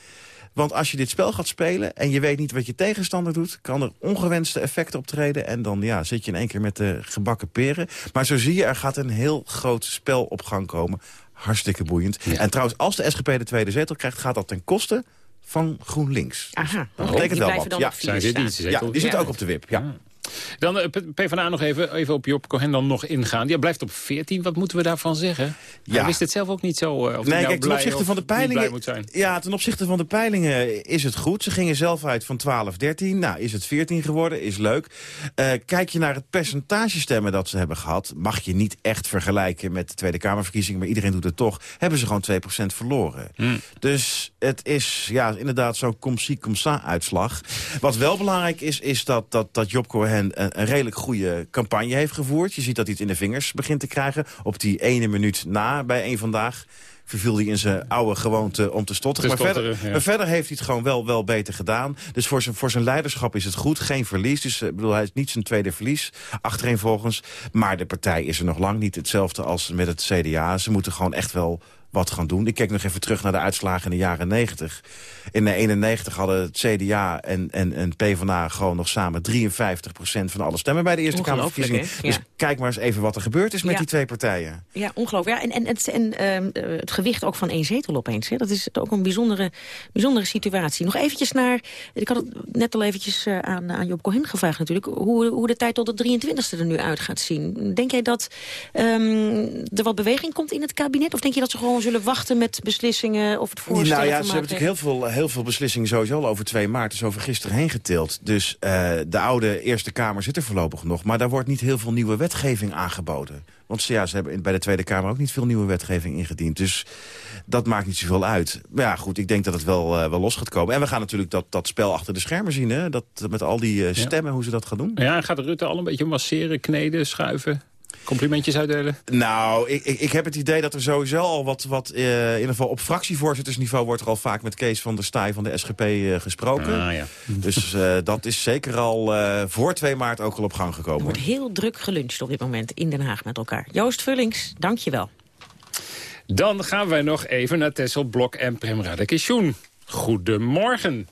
Speaker 17: Want als je dit spel gaat spelen en je weet niet wat je tegenstander doet... kan er ongewenste effecten optreden. En dan ja, zit je in één keer met de gebakken peren. Maar zo zie je, er gaat een heel groot spel op gang komen. Hartstikke boeiend. Ja. En trouwens, als de SGP de tweede zetel krijgt... gaat dat ten koste van GroenLinks.
Speaker 7: Aha,
Speaker 17: dat betekent
Speaker 7: die
Speaker 17: wel wat. Ja.
Speaker 7: staan.
Speaker 17: ja, die zit ook op de wip. Ja.
Speaker 8: Dan uh, PvdA nog even, even op Job Cohen dan nog ingaan. Die blijft op 14. Wat moeten we daarvan zeggen?
Speaker 17: Ja.
Speaker 8: Hij wist het zelf ook niet zo. Uh, of
Speaker 17: nee,
Speaker 8: nou
Speaker 17: kijk, ten opzichte van de peilingen.
Speaker 8: moet zijn.
Speaker 17: Ja, ten opzichte van de peilingen is het goed. Ze gingen zelf uit van 12, 13. Nou, is het 14 geworden, is leuk. Uh, kijk je naar het percentage stemmen dat ze hebben gehad... mag je niet echt vergelijken met de Tweede Kamerverkiezingen... maar iedereen doet het toch, hebben ze gewoon 2% verloren.
Speaker 8: Hmm.
Speaker 17: Dus het is ja, inderdaad zo'n kom-zie, kom-sa uitslag. Wat wel belangrijk is, is dat, dat, dat Job Cohen een, een redelijk goede campagne heeft gevoerd. Je ziet dat hij het in de vingers begint te krijgen. Op die ene minuut na bij één vandaag verviel hij in zijn oude gewoonte om te stotteren.
Speaker 8: Te
Speaker 17: maar, verder,
Speaker 8: ja.
Speaker 17: maar verder heeft hij het gewoon wel, wel beter gedaan. Dus voor zijn, voor zijn leiderschap is het goed. Geen verlies. Dus ik bedoel, hij is niet zijn tweede verlies. Achtereenvolgens. Maar de partij is er nog lang niet hetzelfde als met het CDA. Ze moeten gewoon echt wel wat gaan doen. Ik kijk nog even terug naar de uitslagen in de jaren 90. In de 91 hadden het CDA en, en, en PvdA gewoon nog samen 53% van alle stemmen bij de Eerste Kamerverkiezingen.
Speaker 7: Ja.
Speaker 17: Dus kijk maar eens even wat er gebeurd is met
Speaker 7: Ja.
Speaker 17: die twee partijen.
Speaker 7: Ja, ongelooflijk. Ja, en en, het, en ehm, eh, het gewicht ook van één zetel opeens. Hè. Dat is ook een bijzondere, bijzondere situatie. Nog eventjes naar... Ik had het net al eventjes eh, aan, aan Job Cohen gevraagd natuurlijk... Hoe, hoe de tijd tot de 23e er nu uit gaat zien. Denk jij dat ehm, er wat beweging komt in het kabinet? Of denk je dat ze gewoon zullen wachten met beslissingen... of het voorstellen
Speaker 17: Nou ja, ze hebben natuurlijk heel veel, heel veel beslissingen sowieso al over 2 maart. is over gisteren heen getild. Dus eh, de oude Eerste Kamer zit er voorlopig nog. Maar daar wordt niet heel veel nieuwe wetgeving aangeboden. Want ze- ja, ze hebben bij de Tweede Kamer ook niet veel nieuwe wetgeving ingediend. Dus dat maakt niet zoveel uit. Maar ja, goed, ik denk dat het wel, eh, wel los gaat komen. En we gaan natuurlijk dat, dat spel achter de schermen zien. Hè? Dat, met al die eh, stemmen, hoe ze dat gaan doen.
Speaker 8: Ja, gaat Rutte al een beetje masseren, kneden, schuiven? Complimentjes uitdelen?
Speaker 17: Nou, ik, ik, ik heb het idee dat er sowieso al wat, wat eh, in ieder geval op fractievoorzittersniveau wordt er al vaak met Kees van der Staaij van de SGP eh, gesproken.
Speaker 8: Ah, ja.
Speaker 17: Dus eh, dat is zeker al eh, voor 2 maart ook al op gang
Speaker 7: Er
Speaker 17: gekomen.
Speaker 7: wordt heel druk geluncht op dit moment in Den Haag met elkaar. Joost Vullings, dank je wel.
Speaker 8: Dan gaan wij nog even naar Tessel Blok en Prem Radakishun. Goedemorgen.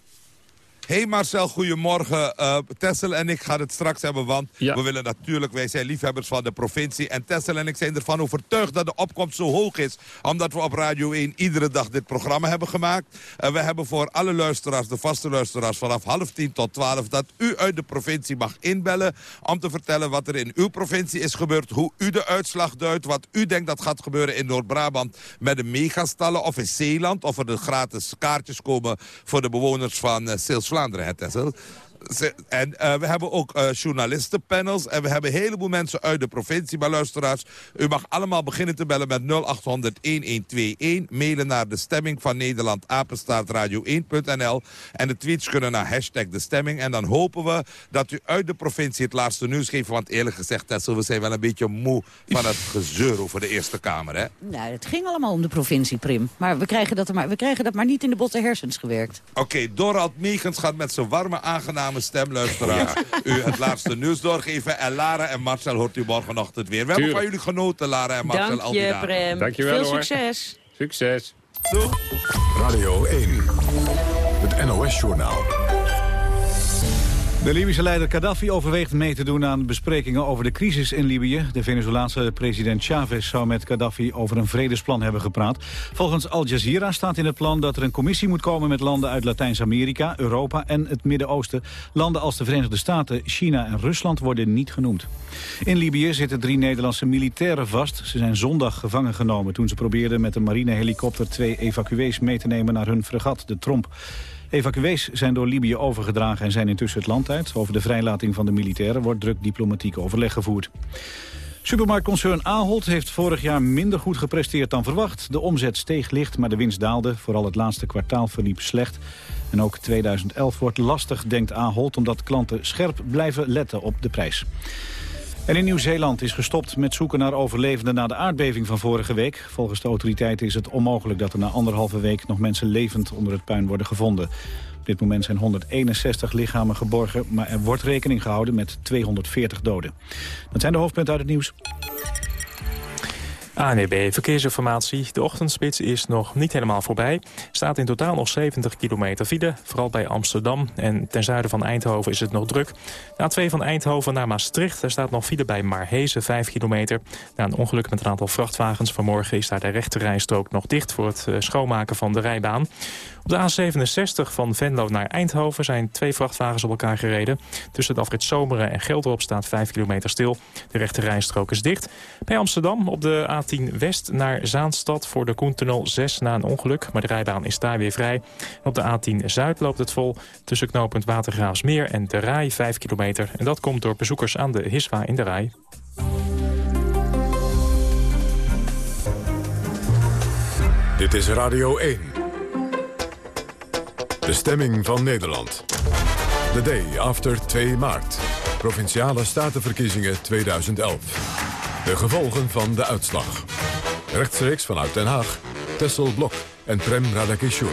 Speaker 18: Hey Marcel, goedemorgen. Uh, Tessel en ik gaan het straks hebben, want we willen natuurlijk, wij zijn liefhebbers van de provincie. En Tessel en ik zijn ervan overtuigd dat de opkomst zo hoog is. Omdat we op Radio 1 iedere dag dit programma hebben gemaakt. En we hebben voor alle luisteraars, de vaste luisteraars, vanaf half tien tot twaalf... dat u uit de provincie mag inbellen om te vertellen wat er in uw provincie is gebeurd. Hoe u de uitslag duidt, wat u denkt dat gaat gebeuren in Noord-Brabant met de megastallen. Of in Zeeland, of er de gratis kaartjes komen voor de bewoners van uh, Zeeuws-Vlaanderen, hè Tessel? En uh, we hebben ook uh, journalistenpanels. En we hebben een heleboel mensen uit de provincie. Maar luisteraars, u mag allemaal beginnen te bellen met 0800-1121. Mailen naar de stemming van Nederland, apenstaartradio1.nl. En de tweets kunnen naar hashtag de stemming. En dan hopen we dat u uit de provincie het laatste nieuws geeft. Want eerlijk gezegd, Tessel, we zijn wel een beetje moe van het gezeur over de Eerste Kamer. Hè?
Speaker 7: Nou, het ging allemaal om de provincie, Prim. Maar we krijgen dat, er maar, we krijgen dat maar niet in de botte hersens gewerkt.
Speaker 18: Oké, okay, Dorald Meegens gaat met zijn warme, aangename stemluisteraar u het laatste nieuws doorgeven. En Lara en Marcel hoort u morgenochtend weer. We hebben van jullie genoten, Lara en Marcel.
Speaker 7: Dank je, Prem.
Speaker 8: Dank je wel,
Speaker 7: Veel succes.
Speaker 8: Succes.
Speaker 18: Doeg.
Speaker 1: Radio 1. Het NOS-journaal.
Speaker 2: De Libische leider Gaddafi overweegt mee te doen aan besprekingen over de crisis in Libië. De Venezolaanse president Chavez zou met Gaddafi over een vredesplan hebben gepraat. Volgens Al Jazeera staat in het plan dat er een commissie moet komen met landen uit Latijns-Amerika, Europa en het Midden-Oosten. Landen als de Verenigde Staten, China en Rusland worden niet genoemd. In Libië zitten drie Nederlandse militairen vast. Ze zijn zondag gevangen genomen toen ze probeerden met een marinehelikopter twee evacuees mee te nemen naar hun fregat, de Tromp. Evacuees zijn door Libië overgedragen en zijn intussen het land uit. Over de vrijlating van de militairen wordt druk diplomatiek overleg gevoerd. Supermarktconcern Ahold heeft vorig jaar minder goed gepresteerd dan verwacht. De omzet steeg licht, maar de winst daalde. Vooral het laatste kwartaal verliep slecht. En ook 2011 wordt lastig, denkt Ahold, omdat klanten scherp blijven letten op de prijs. En in Nieuw-Zeeland is gestopt met zoeken naar overlevenden na de aardbeving van vorige week. Volgens de autoriteiten is het onmogelijk dat er na anderhalve week nog mensen levend onder het puin worden gevonden. Op dit moment zijn 161 lichamen geborgen, maar er wordt rekening gehouden met 240 doden. Dat zijn de hoofdpunten uit het nieuws.
Speaker 3: ANEB Verkeersinformatie. De ochtendspits is nog niet helemaal voorbij. Staat in totaal nog 70 kilometer file, vooral bij Amsterdam. En ten zuiden van Eindhoven is het nog druk. Na 2 van Eindhoven naar Maastricht. Daar staat nog file bij Marhezen, 5 kilometer. Na een ongeluk met een aantal vrachtwagens vanmorgen... is daar de rechterrijstrook nog dicht voor het eh, schoonmaken van de rijbaan. Op de A67 van Venlo naar Eindhoven zijn twee vrachtwagens op elkaar gereden. Tussen de afrit Zomeren en Gelderop staat 5 kilometer stil. De rechterrijstrook is dicht. Bij Amsterdam op de A10 West naar Zaanstad voor de Koentunnel 6 na een ongeluk. Maar de rijbaan is daar weer vrij. op de A10 Zuid loopt het vol tussen knooppunt Watergraafsmeer en de Rai 5 kilometer. En dat komt door bezoekers aan de Hiswa in de Rai.
Speaker 1: Dit is Radio 1. De stemming van Nederland. The day after 2 maart. Provinciale statenverkiezingen 2011. De gevolgen van de uitslag. Rechtstreeks vanuit Den Haag. Tessel Blok en Prem Radakishun.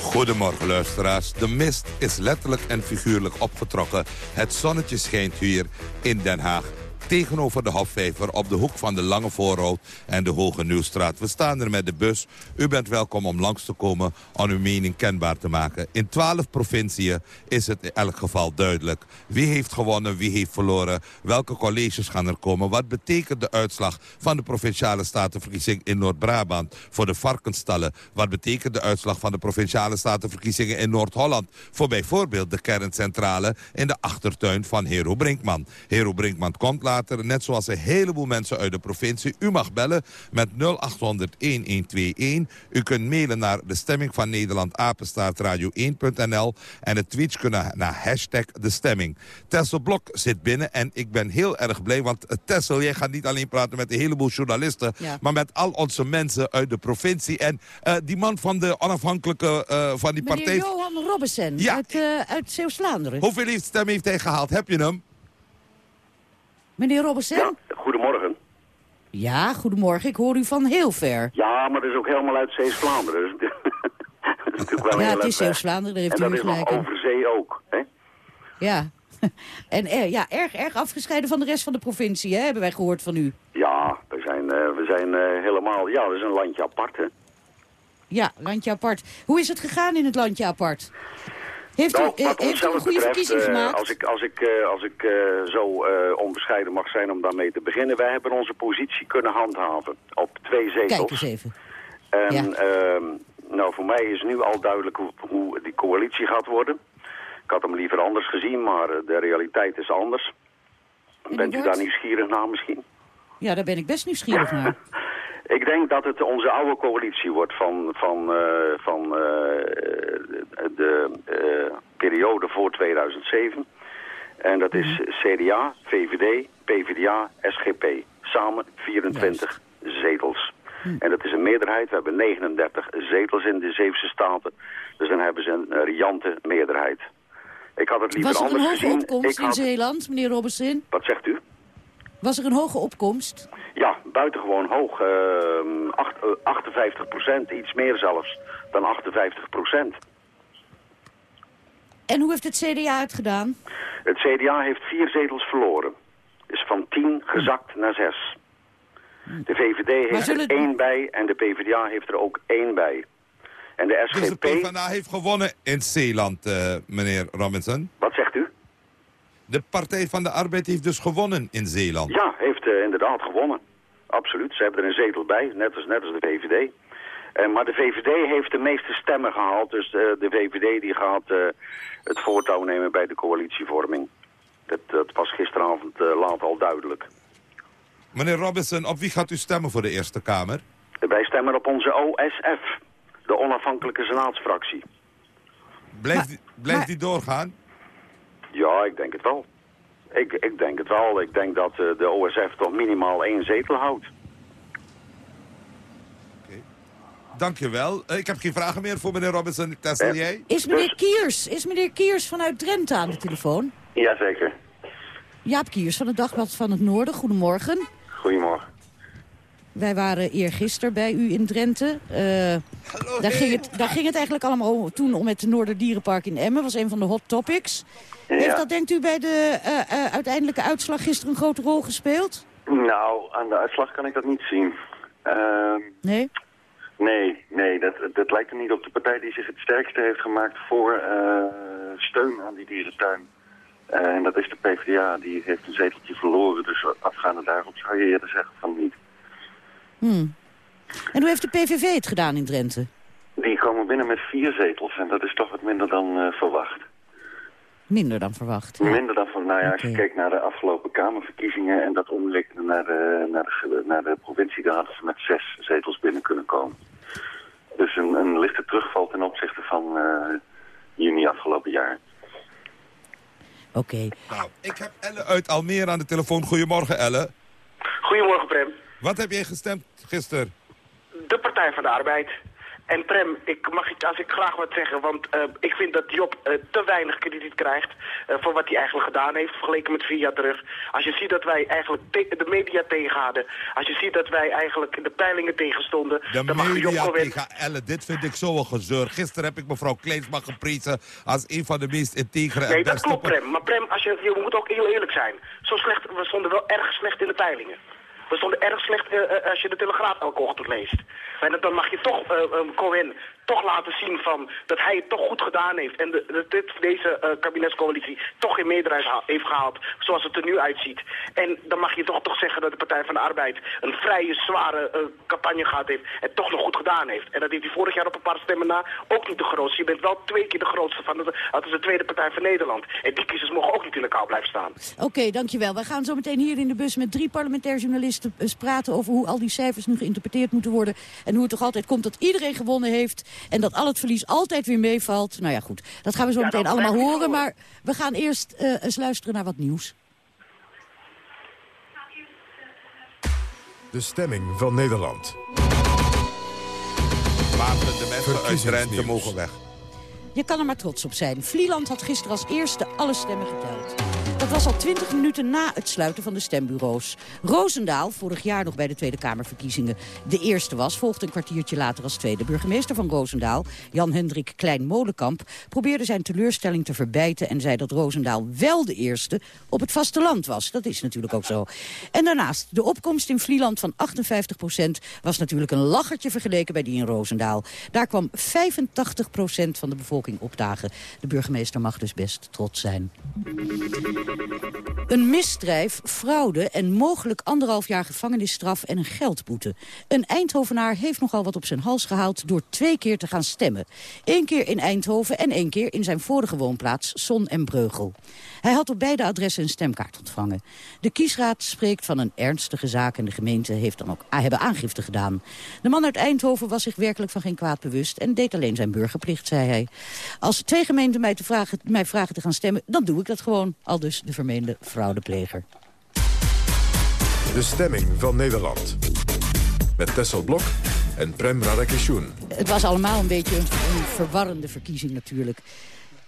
Speaker 18: Goedemorgen luisteraars. De mist is letterlijk en figuurlijk opgetrokken. Het zonnetje schijnt hier in Den Haag tegenover de Hofvijver op de hoek van de Lange Voorhout en de Hoge Nieuwstraat. We staan er met de bus. U bent welkom om langs te komen om uw mening kenbaar te maken. In twaalf provinciën is het in elk geval duidelijk. Wie heeft gewonnen, wie heeft verloren, welke colleges gaan er komen. Wat betekent de uitslag van de Provinciale Statenverkiezing in Noord-Brabant voor de varkensstallen? Wat betekent de uitslag van de Provinciale Statenverkiezingen in Noord-Holland voor bijvoorbeeld de kerncentrale in de achtertuin van Hero Brinkman? Hero Brinkman komt later net zoals een heleboel mensen uit de provincie. U mag bellen met 0800-1121. U kunt mailen naar de stemming van Nederland, apenstaartradio1.nl. En de tweets kunnen naar hashtag de stemming. Tessel Blok zit binnen en ik ben heel erg blij. Want eh, Tessel, jij gaat niet alleen praten met een heleboel journalisten... maar met al onze mensen uit de provincie. En uh, die man van de onafhankelijke uh, van die
Speaker 7: Meneer
Speaker 18: partij...
Speaker 7: Johan Robbensen
Speaker 18: Ja.
Speaker 7: uit, uh, uit Zeeuws-Vlaanderen.
Speaker 18: Hoeveel stemmen heeft hij gehaald? Heb je hem?
Speaker 7: Meneer Robbensen?
Speaker 19: Ja, goedemorgen.
Speaker 7: Ja, goedemorgen. Ik hoor u van heel ver.
Speaker 19: Ja, maar dat is ook helemaal uit Zeeuws-Vlaanderen. Dus dat is natuurlijk wel
Speaker 7: ja,
Speaker 19: heel
Speaker 7: het is Zeeuws-Vlaanderen, daar heeft
Speaker 19: En
Speaker 7: u
Speaker 19: dat is
Speaker 7: gelijk in.
Speaker 19: over zee ook. Hè?
Speaker 7: Ja. En eh, ja, erg, erg afgescheiden van de rest van de provincie, hè, hebben wij gehoord van u.
Speaker 19: Ja, we zijn, eh, we zijn eh, helemaal... Ja, dat is een landje apart, hè.
Speaker 7: Ja, landje apart. Hoe is het gegaan in het landje apart? Heeft
Speaker 19: Nou,
Speaker 7: u, eh, heeft u een goede
Speaker 19: betreft,
Speaker 7: verkiezing
Speaker 19: eh,
Speaker 7: gemaakt?
Speaker 19: als ik, als ik, eh, als ik zo onbescheiden mag zijn om daarmee te beginnen... wij hebben onze positie kunnen handhaven op twee zetels.
Speaker 7: Kijk eens even.
Speaker 19: En
Speaker 7: Ja.
Speaker 19: ehm, nou, voor mij is nu al duidelijk hoe, hoe die coalitie gaat worden. Ik had hem liever anders gezien, maar de realiteit is anders. Bent u
Speaker 7: wordt?
Speaker 19: daar nieuwsgierig naar misschien?
Speaker 7: Ja, daar ben ik best nieuwsgierig naar.
Speaker 19: Ik denk dat het onze oude coalitie wordt van, van, eh, van uh, de uh, periode voor 2007. En dat is CDA, VVD, PvdA, SGP. Samen 24 zetels. En dat is een meerderheid. We hebben 39 zetels in de Zeeuwse Staten. Dus dan hebben ze een riante meerderheid. Ik had het liever
Speaker 20: Was er
Speaker 19: anders
Speaker 20: een hoge
Speaker 19: gezien.
Speaker 20: opkomst
Speaker 19: had-
Speaker 20: in Zeeland, meneer Robertson?
Speaker 19: Wat zegt u?
Speaker 20: Was er een hoge opkomst?
Speaker 19: Ja, buitengewoon hoog. Ehm, acht- eh, 58 procent, iets meer zelfs dan 58 procent.
Speaker 20: En hoe heeft het CDA het gedaan?
Speaker 19: Het CDA heeft vier zetels verloren. Is van 10 gezakt naar 6. De VVD heeft
Speaker 18: zullen-
Speaker 19: er één bij en de PvdA heeft er ook één bij. En de
Speaker 18: Dus de
Speaker 19: SGP...
Speaker 18: PvdA heeft gewonnen in Zeeland, eh, meneer Robinson.
Speaker 19: Wat zegt u?
Speaker 18: De Partij van de Arbeid heeft dus gewonnen in Zeeland.
Speaker 19: Ja, heeft eh, inderdaad gewonnen. Absoluut. Ze hebben er een zetel bij, net als, net als de VVD. Eh, maar de VVD heeft de meeste stemmen gehaald. Dus eh, de VVD die gaat eh, het voortouw nemen bij de coalitievorming. Dat, dat was gisteravond eh, laat al duidelijk.
Speaker 18: Meneer Robinson, op wie gaat u stemmen voor de Eerste Kamer?
Speaker 19: Wij stemmen op onze OSF, de onafhankelijke senaatsfractie.
Speaker 18: Blijft, die, blijft die doorgaan?
Speaker 19: Ja, ik denk het wel. Ik, ik denk het wel. Ik denk dat eh, de OSF toch minimaal één zetel houdt.
Speaker 18: Dank je wel. Eh, ik heb geen vragen meer voor meneer Robinson. Tessel, jij?
Speaker 20: Is meneer Kiers, is meneer Kiers vanuit Drenthe aan de telefoon?
Speaker 21: Jazeker.
Speaker 20: Jaap Kiers van het Dagblad van het Noorden, goedemorgen.
Speaker 21: Goedemorgen.
Speaker 20: Wij waren eergisteren bij u in Drenthe. Eh, daar, ging het, daar ging het eigenlijk allemaal toen om het Noorderdierenpark in Emmen. was een van de hot topics. Heeft dat, denkt u, bij de eh, eh, uiteindelijke uitslag gisteren een grote rol gespeeld?
Speaker 21: Nou, aan de uitslag kan ik dat niet zien. Ehm,
Speaker 20: Nee?
Speaker 21: nee, nee dat, dat lijkt er niet op. De partij die zich het sterkste heeft gemaakt voor steun aan die dierentuin. En dat is de PvdA, die heeft een zeteltje verloren. Dus afgaande daarop zou je eerder zeggen van niet.
Speaker 20: Hmm. En hoe heeft de PVV het gedaan in Drenthe?
Speaker 21: Die komen binnen met vier zetels en dat is toch wat minder dan eh, verwacht.
Speaker 20: Minder dan verwacht.
Speaker 21: Minder dan van, nou ja, als je kijkt naar de afgelopen Kamerverkiezingen en dat omrekenen naar de, naar de, naar de provincie, dan hadden ze met zes zetels binnen kunnen komen. Dus een, een lichte terugval ten opzichte van eh, juni afgelopen jaar.
Speaker 20: Oké.
Speaker 18: Nou, ik heb Elle uit Almere aan de telefoon. Goedemorgen, Elle.
Speaker 22: Goedemorgen, Prem.
Speaker 18: Wat heb jij gestemd gisteren?
Speaker 22: De Partij van de Arbeid. En Prem, ik mag ik, als ik graag wat zeggen, want eh, ik vind dat Job eh, te weinig krediet krijgt eh, voor wat hij eigenlijk gedaan heeft, vergeleken met vier jaar terug. Als je ziet dat wij eigenlijk de media tegenhouden, als je ziet dat wij eigenlijk de peilingen tegenstonden,
Speaker 18: De
Speaker 22: dan mag Job gewoon
Speaker 18: tegen Elle, dit vind ik zo een gezeur. Gisteren heb ik mevrouw Kleinsma geprezen als een van de meest integere
Speaker 22: Nee, dat klopt, Prem. Maar Prem, als je, je moet ook heel eerlijk zijn. Zo slecht, we stonden wel erg slecht in de peilingen. We stonden erg slecht eh, eh, als je de Telegraaf elke ochtend leest. En dan mag je toch eh, Cohen toch laten zien van dat hij het toch goed gedaan heeft. En de, dit, deze eh, kabinetscoalitie toch geen meerderheid heeft gehaald zoals het er nu uitziet. En dan mag je toch, toch zeggen dat de Partij van de Arbeid een vrije, zware eh, campagne gehad heeft. En toch nog goed gedaan heeft. En dat heeft hij vorig jaar op een paar stemmen na ook niet de grootste. Je bent wel twee keer de grootste van de, dat is de tweede Partij van Nederland. En die kiezers mogen ook niet in elkaar blijven staan.
Speaker 20: Oké, dankjewel. Wij gaan zo meteen hier in de bus met drie parlementair journalisten eens praten over hoe al die cijfers nu geïnterpreteerd moeten worden. En hoe het toch altijd komt dat iedereen gewonnen heeft en dat al het verlies altijd weer meevalt. Nou ja, goed. Dat gaan we zo
Speaker 22: Ja,
Speaker 20: meteen allemaal horen. Maar we gaan eerst eh, eens luisteren naar wat nieuws.
Speaker 1: De stemming van Nederland.
Speaker 18: Laten de mensen uit Drenthe mogen weg.
Speaker 20: Je kan er maar trots op zijn. Vlieland had gisteren als eerste alle stemmen geteld. Dat was al 20 minuten na het sluiten van de stembureaus. Roosendaal, vorig jaar nog bij de Tweede Kamerverkiezingen de eerste was... volgde een kwartiertje later als tweede. Burgemeester van Roosendaal, Jan-Hendrik Klein-Molenkamp... probeerde zijn teleurstelling te verbijten... en zei dat Roosendaal wel de eerste op het vasteland was. Dat is natuurlijk ook zo. En daarnaast, de opkomst in Vlieland van 58% was natuurlijk een lachertje vergeleken bij die in Roosendaal. Daar kwam 85% van de bevolking opdagen. De burgemeester mag dus best trots zijn. Een misdrijf, fraude en mogelijk anderhalf jaar gevangenisstraf en een geldboete. Een Eindhovenaar heeft nogal wat op zijn hals gehaald door twee keer te gaan stemmen. Eén keer in Eindhoven en één keer in zijn vorige woonplaats, Son en Breugel. Hij had op beide adressen een stemkaart ontvangen. De kiesraad spreekt van een ernstige zaak en de gemeente heeft dan ook hebben aangifte gedaan. De man uit Eindhoven was zich werkelijk van geen kwaad bewust en deed alleen zijn burgerplicht, zei hij. Als twee gemeenten mij, te vragen, mij vragen te gaan stemmen, dan doe ik dat gewoon, al dus de vermeende fraudepleger.
Speaker 1: De stemming van Nederland. Met Tessel Blok en Prem Radakishun.
Speaker 20: Het was allemaal een beetje een, verwarrende verkiezing natuurlijk.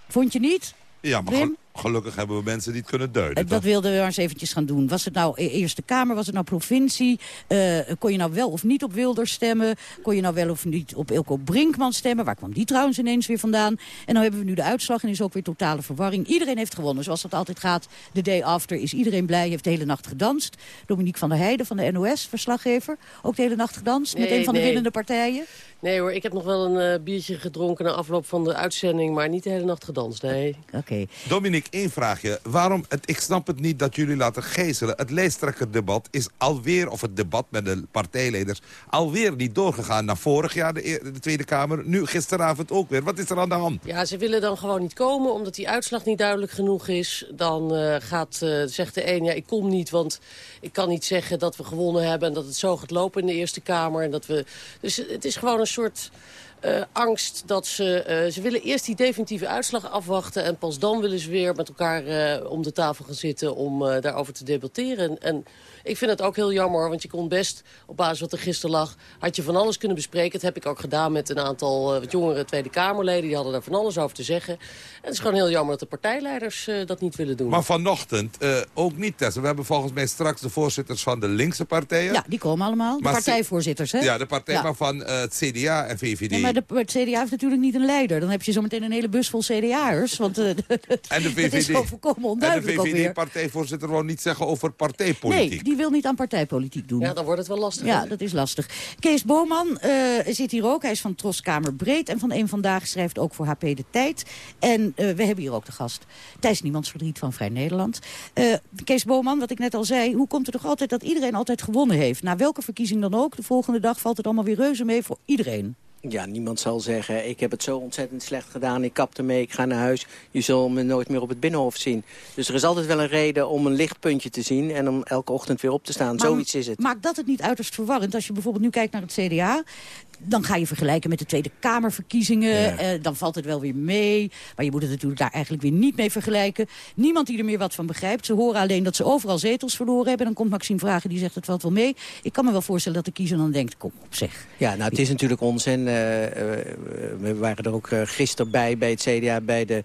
Speaker 20: Vond je niet?
Speaker 18: Ja, maar gel gelukkig hebben we mensen die het kunnen duiden.
Speaker 20: Eh, dat wilden we maar eens eventjes gaan doen. Was het nou e- Eerste Kamer, was het nou provincie? Uh, kon je nou wel of niet op Wilders stemmen? Kon je nou wel of niet op Ilko Brinkman stemmen? Waar kwam die trouwens ineens weer vandaan? En dan hebben we nu de uitslag en is ook weer totale verwarring. Iedereen heeft gewonnen, zoals dat altijd gaat. De day after is iedereen blij, heeft de hele nacht gedanst. Dominique van der Heijden van de NOS, verslaggever. Ook de hele nacht gedanst met een van de winnende partijen.
Speaker 23: Nee hoor, ik heb nog wel een uh, biertje gedronken na afloop van de uitzending... maar niet de hele nacht gedanst, nee.
Speaker 20: Oké.
Speaker 18: Dominique, één vraagje. Waarom, het, ik snap het niet dat jullie laten geestelen. Het lijsttrekkerdebat is alweer, of het debat met de partijleiders... alweer niet doorgegaan na vorig jaar, de, de, Tweede Kamer. Nu gisteravond ook weer. Wat is er aan de hand?
Speaker 23: Ja, ze willen dan gewoon niet komen, omdat die uitslag niet duidelijk genoeg is. Dan uh, gaat, uh, zegt de een, ja, ik kom niet, want ik kan niet zeggen dat we gewonnen hebben... en dat het zo gaat lopen in de Eerste Kamer. En dat we, dus het is gewoon een soort... Uh, angst dat ze... Uh, ze willen eerst die definitieve uitslag afwachten... en pas dan willen ze weer met elkaar uh, om de tafel gaan zitten... om daarover te debatteren. En, en ik vind het ook heel jammer, want je kon best... op basis wat er gisteren lag, had je van alles kunnen bespreken. Dat heb ik ook gedaan met een aantal wat jongere Tweede Kamerleden. Die hadden daar van alles over te zeggen. En het is gewoon heel jammer dat de partijleiders dat niet willen doen.
Speaker 18: Maar vanochtend ook niet, Tessa. We hebben volgens mij straks de voorzitters van de linkse partijen.
Speaker 20: Ja, die komen allemaal. De maar partijvoorzitters, hè?
Speaker 18: Ja, de partij ja. van het CDA en VVD.
Speaker 20: Ja, maar de, het CDA heeft natuurlijk niet een leider. Dan heb je zometeen een hele bus vol CDA'ers. Want uh,
Speaker 18: en de VVD,
Speaker 20: dat is gewoon volkomen onduidelijk
Speaker 18: En de VVD-partijvoorzitter wil niet zeggen over partijpolitiek.
Speaker 20: Nee, die wil niet aan partijpolitiek doen.
Speaker 23: Ja, dan wordt het wel lastig.
Speaker 20: Ja, dat is lastig. Kees Boman uh, zit hier ook. Hij is van Troskamer Breed. En van een Vandaag schrijft ook voor HP De Tijd. En uh, we hebben hier ook de gast Thijs Niemands Verdriet van Vrij Nederland. Kees Boman, wat ik net al zei. Hoe komt het toch altijd dat iedereen altijd gewonnen heeft? Na welke verkiezing dan ook. De volgende dag valt het allemaal weer reuze mee voor iedereen.
Speaker 24: Ja, niemand zal zeggen, ik heb het zo ontzettend slecht gedaan, ik kap ermee, ik ga naar huis. Je zult me nooit meer op het Binnenhof zien. Dus er is altijd wel een reden om een lichtpuntje te zien en om elke ochtend weer op te staan. Maar Zoiets is het.
Speaker 20: Maakt dat het niet uiterst verwarrend als je bijvoorbeeld nu kijkt naar het CDA? Dan ga je vergelijken met de Tweede Kamerverkiezingen. Ja. Uh, dan valt het wel weer mee. Maar je moet het natuurlijk daar eigenlijk weer niet mee vergelijken. Niemand die er meer wat van begrijpt. Ze horen alleen dat ze overal zetels verloren hebben. Dan komt Maxime Vragen die zegt het valt wel mee. Ik kan me wel voorstellen dat de kiezer dan denkt, kom op zeg.
Speaker 24: Ja, nou het is natuurlijk onzin. Uh, we waren er ook gisteren bij, bij het CDA, bij de,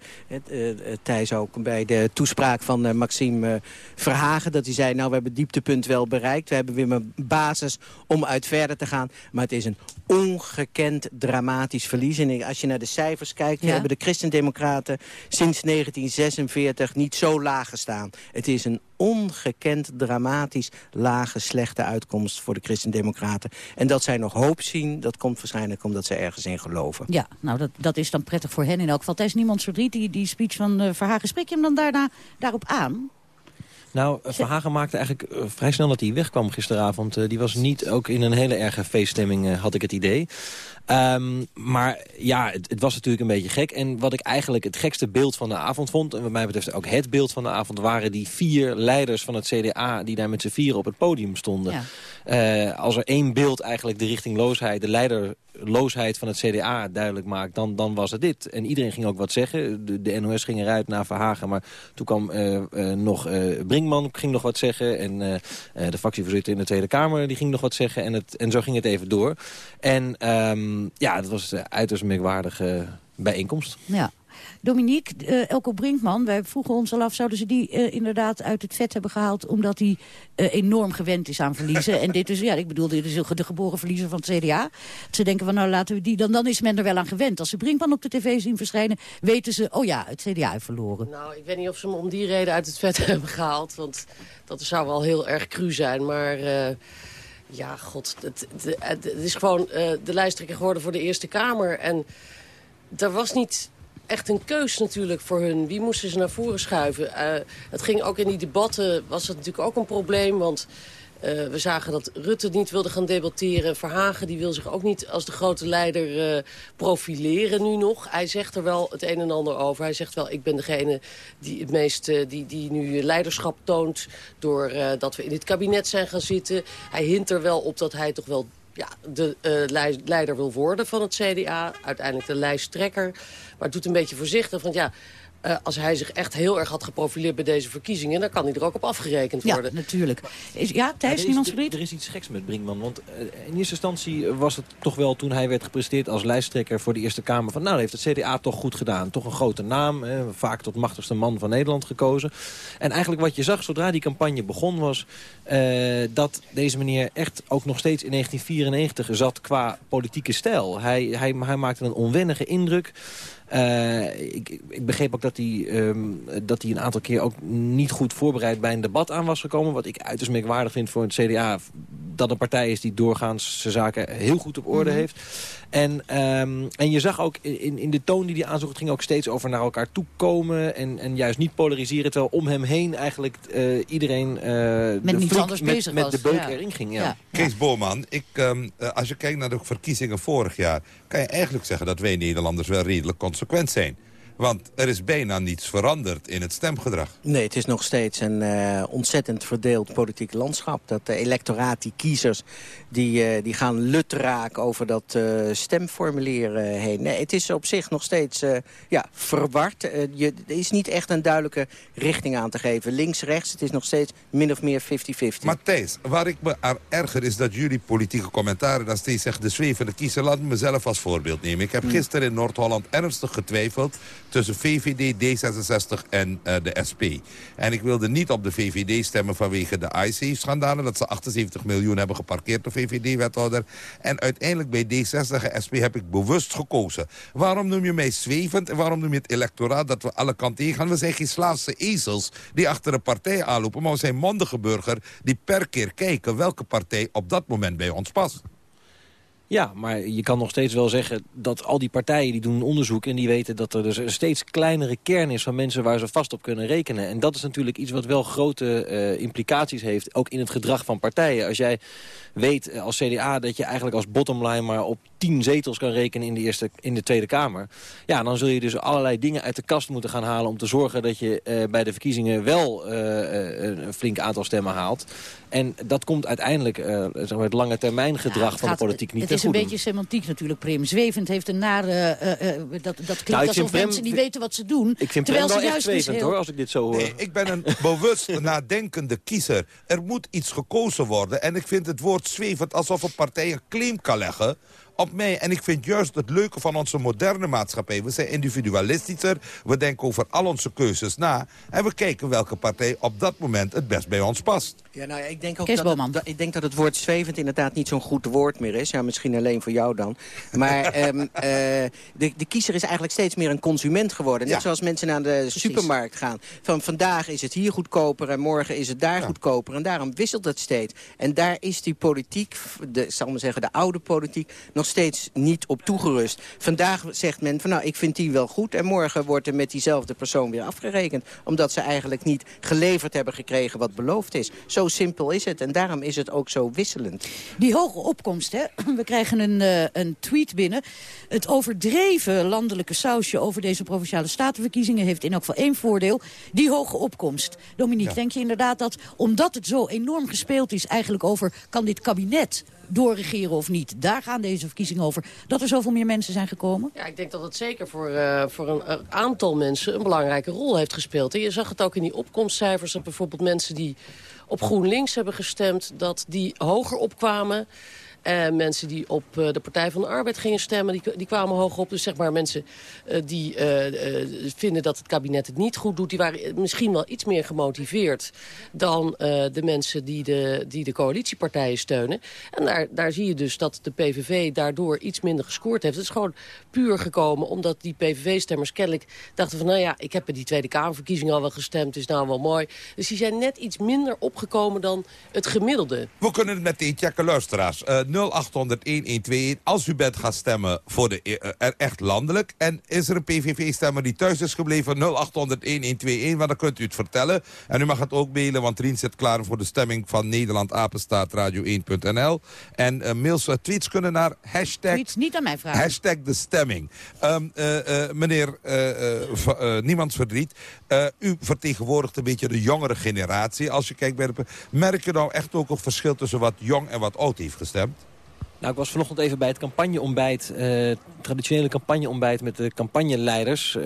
Speaker 24: Thijs ook, bij de toespraak van Maxime Verhagen. Dat hij zei, nou we hebben het dieptepunt wel bereikt. We hebben weer een basis om uit verder te gaan. Maar het is een ongekend dramatisch verlies. En als je naar de cijfers kijkt, ja. hebben de christendemocraten sinds 1946 niet zo laag gestaan. Het is een ongekend dramatisch lage, slechte uitkomst voor de christendemocraten. En dat zij nog hoop zien, dat komt waarschijnlijk omdat ze ergens in geloven.
Speaker 20: Ja, nou dat, dat is dan prettig voor hen in elk geval. Thijs Niemand verdriet, die, die speech van uh, Verhagen, spreek je hem dan daarna, daarop aan?
Speaker 25: Nou, Verhagen maakte eigenlijk uh, vrij snel dat hij wegkwam gisteravond. Uh, die was niet ook in een hele erge feeststemming, uh, had ik het idee. Um, maar ja, het, het, was natuurlijk een beetje gek. En wat ik eigenlijk het gekste beeld van de avond vond... en wat mij betreft ook het beeld van de avond... waren die vier leiders van het CDA die daar met z'n vieren op het podium stonden. Ja. Uh, als er één beeld eigenlijk de richtingloosheid... de leiderloosheid van het CDA duidelijk maakt, dan, dan was het dit. En iedereen ging ook wat zeggen. De, de NOS ging eruit naar Verhagen, maar toen kwam uh, uh, nog Brinkman ging nog wat zeggen... en de fractievoorzitter in de Tweede Kamer die ging nog wat zeggen... en, het, en zo ging het even door. En... Um, ja, dat was uiterst merkwaardige bijeenkomst.
Speaker 20: Ja. Dominique, uh, Elko Brinkman, wij vroegen ons al af... zouden ze die uh, inderdaad uit het vet hebben gehaald... omdat hij uh, enorm gewend is aan verliezen. en dit is, ja, ik bedoel, dit is de geboren verliezer van het CDA. Ze denken van, nou laten we die... Dan, dan is men er wel aan gewend. Als ze Brinkman op de tv zien verschijnen... weten ze, oh ja, het CDA heeft verloren.
Speaker 23: Nou, ik weet niet of ze hem om die reden uit het vet hebben gehaald. Want dat zou wel heel erg cru zijn, maar... Ja, god, het, het, is gewoon de lijsttrekker geworden voor de Eerste Kamer. En er was niet echt een keus natuurlijk voor hun. Wie moesten ze naar voren schuiven? Uh, het ging ook in die debatten, was het natuurlijk ook een probleem. Want uh, we zagen dat Rutte niet wilde gaan debatteren. Verhagen die wil zich ook niet als de grote leider uh, profileren nu nog. Hij zegt er wel het een en ander over. Hij zegt wel, ik ben degene die het meest die, die nu leiderschap toont... doordat dat we in dit kabinet zijn gaan zitten. Hij hint er wel op dat hij toch wel ja, de leider wil worden van het CDA. Uiteindelijk de lijsttrekker. Maar het doet een beetje voorzichtig. Want ja, uh, als hij zich echt heel erg had geprofileerd bij deze verkiezingen... dan kan hij er ook op afgerekend worden.
Speaker 20: Ja, natuurlijk. Is, ja, Thijs, ja, niemand verdriet?
Speaker 25: Er is iets geks met Brinkman. Want uh, in eerste instantie was het toch wel toen hij werd gepresenteerd... als lijsttrekker voor de Eerste Kamer... van nou, heeft het CDA toch goed gedaan. Toch een grote naam. Eh, vaak tot machtigste man van Nederland gekozen. En eigenlijk wat je zag zodra die campagne begon was... dat deze meneer echt ook nog steeds in 1994 zat qua politieke stijl. Hij, hij, hij maakte een onwennige indruk... Uh, ik, ik, begreep ook dat hij, um, dat hij een aantal keer ook niet goed voorbereid bij een debat aan was gekomen. Wat ik uiterst merkwaardig vind voor het CDA. Dat een partij is die doorgaans zijn zaken heel goed op orde mm -hmm. heeft. En, um, en je zag ook in, in de toon die hij aanzocht... het ging ook steeds over naar elkaar toekomen... en, en juist niet polariseren... terwijl om hem heen eigenlijk uh, iedereen uh,
Speaker 20: met de niets anders
Speaker 25: met,
Speaker 20: bezig
Speaker 25: met
Speaker 20: was.
Speaker 25: de beuk
Speaker 20: ja.
Speaker 25: erin ging. Ja.
Speaker 20: Ja.
Speaker 18: Kees Boorman, ik, um, uh, als je kijkt naar de verkiezingen vorig jaar... kan je eigenlijk zeggen dat wij Nederlanders wel redelijk consequent zijn. Want er is bijna niets veranderd in het stemgedrag.
Speaker 24: Nee, het is nog steeds een uh, ontzettend verdeeld politiek landschap. Dat de electoraat, die kiezers, die, uh, die gaan lut raken over dat uh, stemformulier heen. Nee, het is op zich nog steeds ja, verward. je, er is niet echt een duidelijke richting aan te geven. Links, rechts, het is nog steeds min of meer 50-50.
Speaker 18: Matthijs, waar ik me aan erger is dat jullie politieke commentaren... dan steeds zeggen de zwevende kiezer. Laat me mezelf als voorbeeld nemen. Ik heb
Speaker 20: Hmm.
Speaker 18: gisteren in Noord-Holland ernstig getwijfeld tussen VVD, D66 en uh, de SP. En ik wilde niet op de VVD stemmen vanwege de IC-schandalen... dat ze 78 miljoen hebben geparkeerd, de VVD-wethouder. En uiteindelijk bij D66 en SP heb ik bewust gekozen. Waarom noem je mij zwevend en waarom noem je het electoraat... dat we alle kanten heen gaan? We zijn geen Slaafse ezels die achter een partij aanlopen... maar we zijn mondige burger die per keer kijken... welke partij op dat moment bij ons past.
Speaker 25: Ja, maar je kan nog steeds wel zeggen dat al die partijen die doen onderzoek... en die weten dat er dus een steeds kleinere kern is van mensen waar ze vast op kunnen rekenen. En dat is natuurlijk iets wat wel grote uh, implicaties heeft, ook in het gedrag van partijen. Als jij weet als CDA dat je eigenlijk als bottomline maar op tien zetels kan rekenen in de, eerste, in de Tweede Kamer... ja, dan zul je dus allerlei dingen uit de kast moeten gaan halen... om te zorgen dat je uh, bij de verkiezingen wel uh, een flink aantal stemmen haalt. En dat komt uiteindelijk uh, zeg maar het lange termijn gedrag ja, van de politiek niet
Speaker 20: Het is een beetje semantiek natuurlijk, Prim. Zwevend heeft een nare... dat, dat klinkt nou, alsof Prem, mensen niet weten wat ze doen.
Speaker 25: Ik vind
Speaker 20: terwijl
Speaker 25: Prem
Speaker 20: ze
Speaker 25: wel echt zwevend,
Speaker 20: heel...
Speaker 25: hoor, als ik dit zo hoor.
Speaker 18: Nee, ik ben een bewust nadenkende kiezer. Er moet iets gekozen worden. En ik vind het woord zwevend alsof een partij een claim kan leggen op mij. En ik vind juist het leuke van onze moderne maatschappij. We zijn individualistischer. We denken over al onze keuzes na. En we kijken welke partij op dat moment het best bij ons past.
Speaker 24: Ja, nou ja, ik denk ook dat het, dat, ik denk dat het woord zwevend inderdaad niet zo'n goed woord meer is. Ja, misschien alleen voor jou dan. Maar um, uh, de, de kiezer is eigenlijk steeds meer een consument geworden. Net ja. zoals mensen naar de Precies. supermarkt gaan. Van vandaag is het hier goedkoper en morgen is het daar ja. goedkoper. En daarom wisselt het steeds. En daar is die politiek, de, zal maar zeggen, de oude politiek, nog steeds niet op toegerust. Vandaag zegt men van nou, ik vind die wel goed. En morgen wordt er met diezelfde persoon weer afgerekend. Omdat ze eigenlijk niet geleverd hebben gekregen wat beloofd is. Zo simpel is het. En daarom is het ook zo wisselend.
Speaker 20: Die hoge opkomst, hè? we krijgen een, uh, een tweet binnen. Het overdreven landelijke sausje over deze Provinciale Statenverkiezingen... heeft in elk geval één voordeel, die hoge opkomst. Dominique, ja. denk je inderdaad dat, omdat het zo enorm gespeeld is... eigenlijk over, kan dit kabinet doorregeren of niet. Daar gaan deze verkiezingen over. Dat er zoveel meer mensen zijn gekomen?
Speaker 23: Ja, ik denk dat het zeker voor, uh, voor een, aantal mensen een belangrijke rol heeft gespeeld. Je zag het ook in die opkomstcijfers. Dat bijvoorbeeld mensen die op GroenLinks hebben gestemd... dat die hoger opkwamen... En mensen die op uh, de Partij van de Arbeid gingen stemmen, die, die kwamen hoog op. Dus zeg maar mensen uh, die uh, vinden dat het kabinet het niet goed doet... die waren misschien wel iets meer gemotiveerd dan de mensen die de, die de coalitiepartijen steunen. En daar, daar zie je dus dat de PVV daardoor iets minder gescoord heeft. Het is gewoon puur gekomen omdat die PVV-stemmers kennelijk dachten van... nou ja, ik heb bij die Tweede Kamerverkiezingen al wel gestemd, is nou wel mooi. Dus die zijn net iets minder opgekomen dan het gemiddelde.
Speaker 18: We kunnen het meteen checken, luisteraars 0800-1121 als u bent gaan stemmen voor de, uh, echt landelijk. En is er een PVV-stemmer die thuis is gebleven? 0800-1121, want dan kunt u het vertellen. En u mag het ook mailen, want Rien zit klaar voor de stemming van Nederland Apenstaat Radio1.nl. En uh, mails, uh, tweets kunnen naar hashtag...
Speaker 20: Tweets niet aan mij vragen.
Speaker 18: Hashtag de stemming. Um, meneer, niemands verdriet. u vertegenwoordigt een beetje de jongere generatie. Als je kijkt bij de... Merk je nou echt ook een verschil tussen wat jong en wat oud heeft gestemd?
Speaker 25: Nou, ik was vanochtend even bij het campagneontbijt, uh, traditionele campagneontbijt met de campagneleiders uh,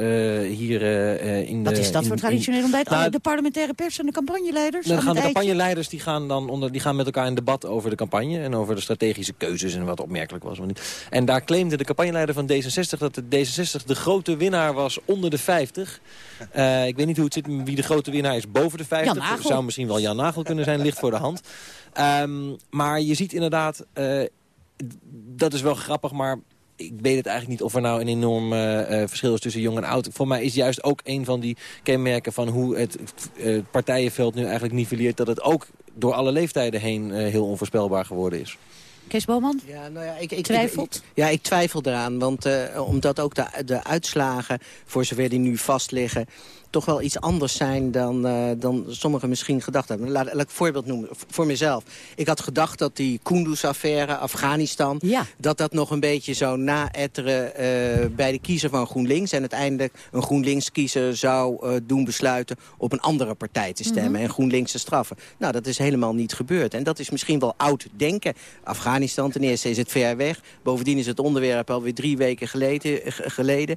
Speaker 25: hier uh, in
Speaker 20: Wat is dat voor traditioneel ontbijt? Nou, de parlementaire pers en de campagneleiders?
Speaker 25: Nou, dan gaan de campagneleiders die gaan, dan onder, die gaan met elkaar in debat over de campagne en over de strategische keuzes en wat opmerkelijk was. niet. En daar claimde de campagneleider van D66 dat de D66 de grote winnaar was onder de 50. ik weet niet hoe het zit wie de grote winnaar is boven de 50.
Speaker 20: Jan
Speaker 25: zou misschien wel Jan Nagel kunnen zijn, ligt voor de hand. Um, maar je ziet inderdaad dat is wel grappig, maar ik weet het eigenlijk niet of er nou een enorm uh, verschil is tussen jong en oud. Voor mij is juist ook een van die kenmerken van hoe het uh, partijenveld nu eigenlijk nivelleert... dat het ook door alle leeftijden heen heel onvoorspelbaar geworden is.
Speaker 20: Kees Boman?
Speaker 24: Ja, nou ja, ik, ik,
Speaker 20: Twijfelt?
Speaker 24: Ik, ja, ik twijfel eraan. Want omdat ook de, de uitslagen, voor zover die nu vast liggen toch wel iets anders zijn dan, uh, dan sommigen misschien gedacht hebben. Laat, laat ik een voorbeeld noemen voor mezelf. Ik had gedacht dat die Kunduz-affaire, Afghanistan...
Speaker 20: Ja.
Speaker 24: dat dat nog een beetje zou naetteren uh, bij de kiezer van GroenLinks... en uiteindelijk een GroenLinks-kiezer zou uh, doen besluiten... op een andere partij te stemmen mm -hmm. en GroenLinks te straffen. Nou, dat is helemaal niet gebeurd. En dat is misschien wel oud denken. Afghanistan, ten eerste is het ver weg. Bovendien is het onderwerp alweer drie weken geleden. geleden.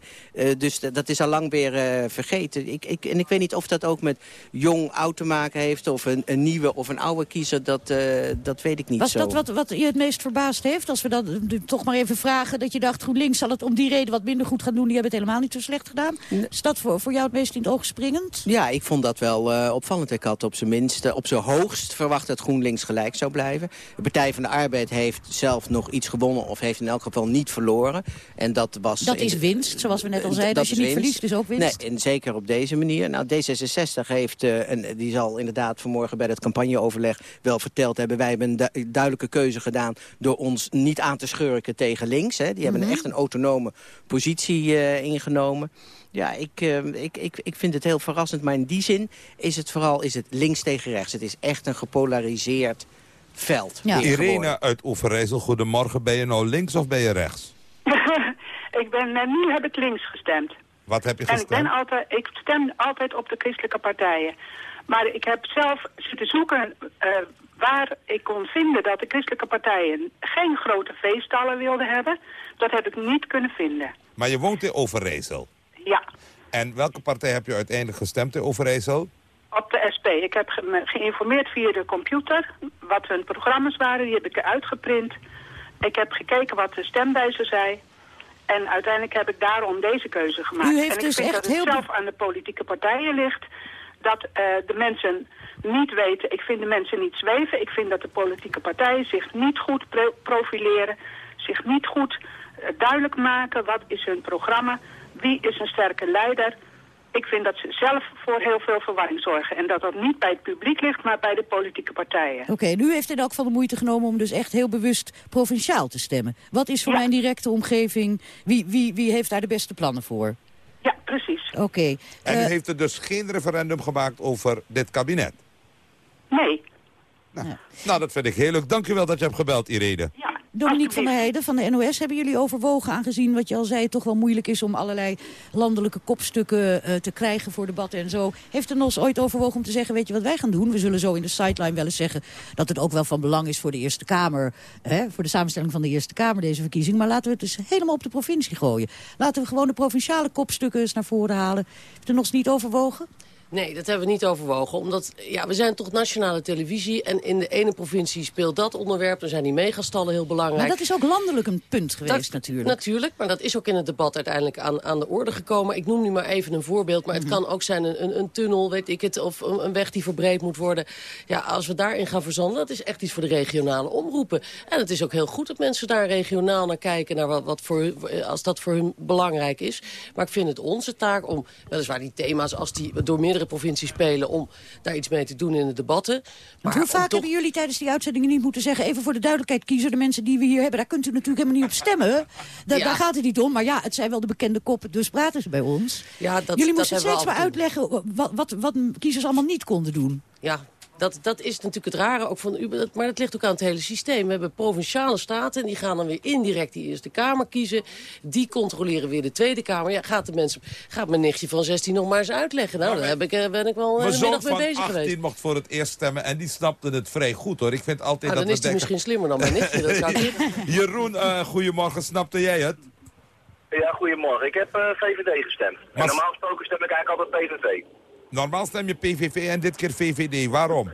Speaker 24: dus dat is al lang weer vergeten. Ik, ik, en ik weet niet of dat ook met jong-oud te maken heeft... of een, een, nieuwe of een oude kiezer, dat, uh, dat weet ik niet
Speaker 20: Was
Speaker 24: zo.
Speaker 20: dat wat, wat je het meest verbaasd heeft? Als we dat toch maar even vragen, dat je dacht... GroenLinks zal het om die reden wat minder goed gaan doen... die hebben het helemaal niet zo slecht gedaan. Is dat voor, voor jou het meest in het oog springend?
Speaker 24: Ja, ik vond dat wel uh, opvallend. Ik had op zijn minst, op zijn hoogst verwacht dat GroenLinks gelijk zou blijven. De Partij van de Arbeid heeft zelf nog iets gewonnen... of heeft in elk geval niet verloren. En dat was...
Speaker 20: Dat is winst, zoals we net al zeiden. Als je niet
Speaker 24: winst.
Speaker 20: verliest, is ook winst.
Speaker 24: Nee, en zeker op deze manier. Nou, D66 heeft, uh, en die zal inderdaad vanmorgen bij het campagneoverleg wel verteld hebben... wij hebben een du duidelijke keuze gedaan door ons niet aan te schurken tegen links. Hè. Die hebben
Speaker 20: Mhm.
Speaker 24: echt een autonome positie uh, ingenomen. Ja, ik, uh, ik, ik, ik vind het heel verrassend. Maar in die zin is het vooral is het links tegen rechts. Het is echt een gepolariseerd veld.
Speaker 18: Ja. Irene uit Overijssel, goedemorgen. Ben je nou links of ben je rechts?
Speaker 26: ik ben, nu heb ik links gestemd.
Speaker 18: Wat heb je
Speaker 26: en
Speaker 18: gestemd?
Speaker 26: ik, ben altijd, ik stem altijd op de christelijke partijen. Maar ik heb zelf zitten zoeken uh, waar ik kon vinden dat de christelijke partijen geen grote feestallen wilden hebben. Dat heb ik niet kunnen vinden.
Speaker 18: Maar je woont in Overijssel?
Speaker 26: Ja.
Speaker 18: En welke partij heb je uiteindelijk gestemd in Overijssel?
Speaker 26: Op de SP. Ik heb ge geïnformeerd via de computer wat hun programma's waren. Die heb ik uitgeprint. Ik heb gekeken wat de stemwijzer zei. En uiteindelijk heb ik daarom deze keuze gemaakt.
Speaker 20: U heeft
Speaker 26: en ik
Speaker 20: dus
Speaker 26: vind
Speaker 20: echt
Speaker 26: dat het
Speaker 20: heel
Speaker 26: zelf aan de politieke partijen ligt dat uh, de mensen niet weten. Ik vind de mensen niet zweven. Ik vind dat de politieke partijen zich niet goed pro profileren. Zich niet goed uh, duidelijk maken. Wat is hun programma? Wie is een sterke leider? Ik vind dat ze zelf voor heel veel verwarring zorgen. En dat dat niet bij het publiek ligt, maar bij de politieke partijen.
Speaker 20: Oké, okay, nu heeft in elk geval de moeite genomen om dus echt heel bewust provinciaal te stemmen. Wat is voor ja. mijn directe omgeving, wie, wie, wie heeft daar de beste plannen voor?
Speaker 26: Ja, precies.
Speaker 20: Oké. Okay.
Speaker 18: En u uh, heeft er dus geen referendum gemaakt over dit kabinet?
Speaker 26: Nee.
Speaker 18: Nou, ja. nou, dat vind ik heel leuk. Dank u wel dat je hebt gebeld, Irene.
Speaker 26: Ja.
Speaker 20: Dominique van der Heijden van de NOS, hebben jullie overwogen, aangezien wat je al zei, toch wel moeilijk is om allerlei landelijke kopstukken uh, te krijgen voor debatten en zo. Heeft de NOS ooit overwogen om te zeggen, weet je wat wij gaan doen? We zullen zo in de sideline wel eens zeggen dat het ook wel van belang is voor de Eerste Kamer, hè, voor de samenstelling van de Eerste Kamer, deze verkiezing. Maar laten we het dus helemaal op de provincie gooien. Laten we gewoon de provinciale kopstukken eens naar voren halen. Heeft de NOS niet overwogen?
Speaker 23: Nee, dat hebben we niet overwogen. Omdat, ja, we zijn toch nationale televisie. En in de ene provincie speelt dat onderwerp. Dan zijn die megastallen heel belangrijk.
Speaker 20: Maar dat is ook landelijk een punt geweest
Speaker 23: dat,
Speaker 20: natuurlijk.
Speaker 23: Natuurlijk, maar dat is ook in het debat uiteindelijk aan, aan de orde gekomen. Ik noem nu maar even een voorbeeld. Maar het mm -hmm. kan ook zijn een, een, een, tunnel, weet ik het. Of een, een, weg die verbreed moet worden. Ja, als we daarin gaan verzanden, dat is echt iets voor de regionale omroepen. En het is ook heel goed dat mensen daar regionaal naar kijken. Naar wat, wat voor, als dat voor hun belangrijk is. Maar ik vind het onze taak om, weliswaar die thema's, als die door middel meerdere provincies spelen... om daar iets mee te doen in de debatten.
Speaker 20: Maar hoe vaak hebben jullie tijdens die uitzendingen niet moeten zeggen... even voor de duidelijkheid kiezen, de mensen die we hier hebben... daar kunt u natuurlijk helemaal niet op stemmen. Da Daar gaat het niet om, maar ja, het zijn wel de bekende koppen... dus praten ze bij ons.
Speaker 23: Ja, dat,
Speaker 20: jullie moesten steeds maar uitleggen wat, wat, wat kiezers allemaal niet konden doen.
Speaker 23: Ja, dat, dat is natuurlijk het rare ook van u, maar dat ligt ook aan het hele systeem. We hebben provinciale staten en die gaan dan weer indirect die Eerste Kamer kiezen. Die controleren weer de Tweede Kamer. Ja, gaat, de mensen, gaat mijn nichtje van 16 nog maar eens uitleggen? Nou, daar heb ik, eh, ben ik wel een middag mee bezig geweest. Mijn
Speaker 18: 18 mocht voor het eerst stemmen en die snapte het vrij goed hoor. Ik vind altijd
Speaker 23: ah,
Speaker 18: dat
Speaker 23: dan is hij misschien slimmer dan mijn nichtje. Dat zou ik
Speaker 18: Jeroen, uh, goedemorgen, snapte jij het?
Speaker 22: Ja, goedemorgen. Ik heb uh, VVD gestemd. En normaal gesproken stem ik eigenlijk altijd PVV.
Speaker 18: Normaal stem je PVV en dit keer VVD. Waarom?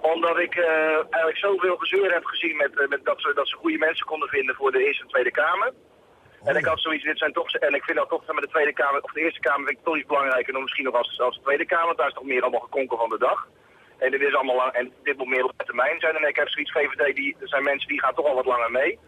Speaker 22: Omdat ik uh, eigenlijk zoveel gezeur heb gezien met, uh, met dat, ze, dat ze goede mensen konden vinden voor de Eerste en Tweede Kamer. En ik had zoiets, dit zijn toch, en ik vind dat toch met de Tweede Kamer, of de Eerste Kamer vind ik toch iets belangrijker dan misschien nog als, als de Tweede Kamer. Daar is toch meer allemaal gekonken van de dag. En dit is allemaal lang, en dit moet meer op termijn zijn. En ik heb zoiets VVD, die, er zijn mensen die gaan toch al wat langer mee.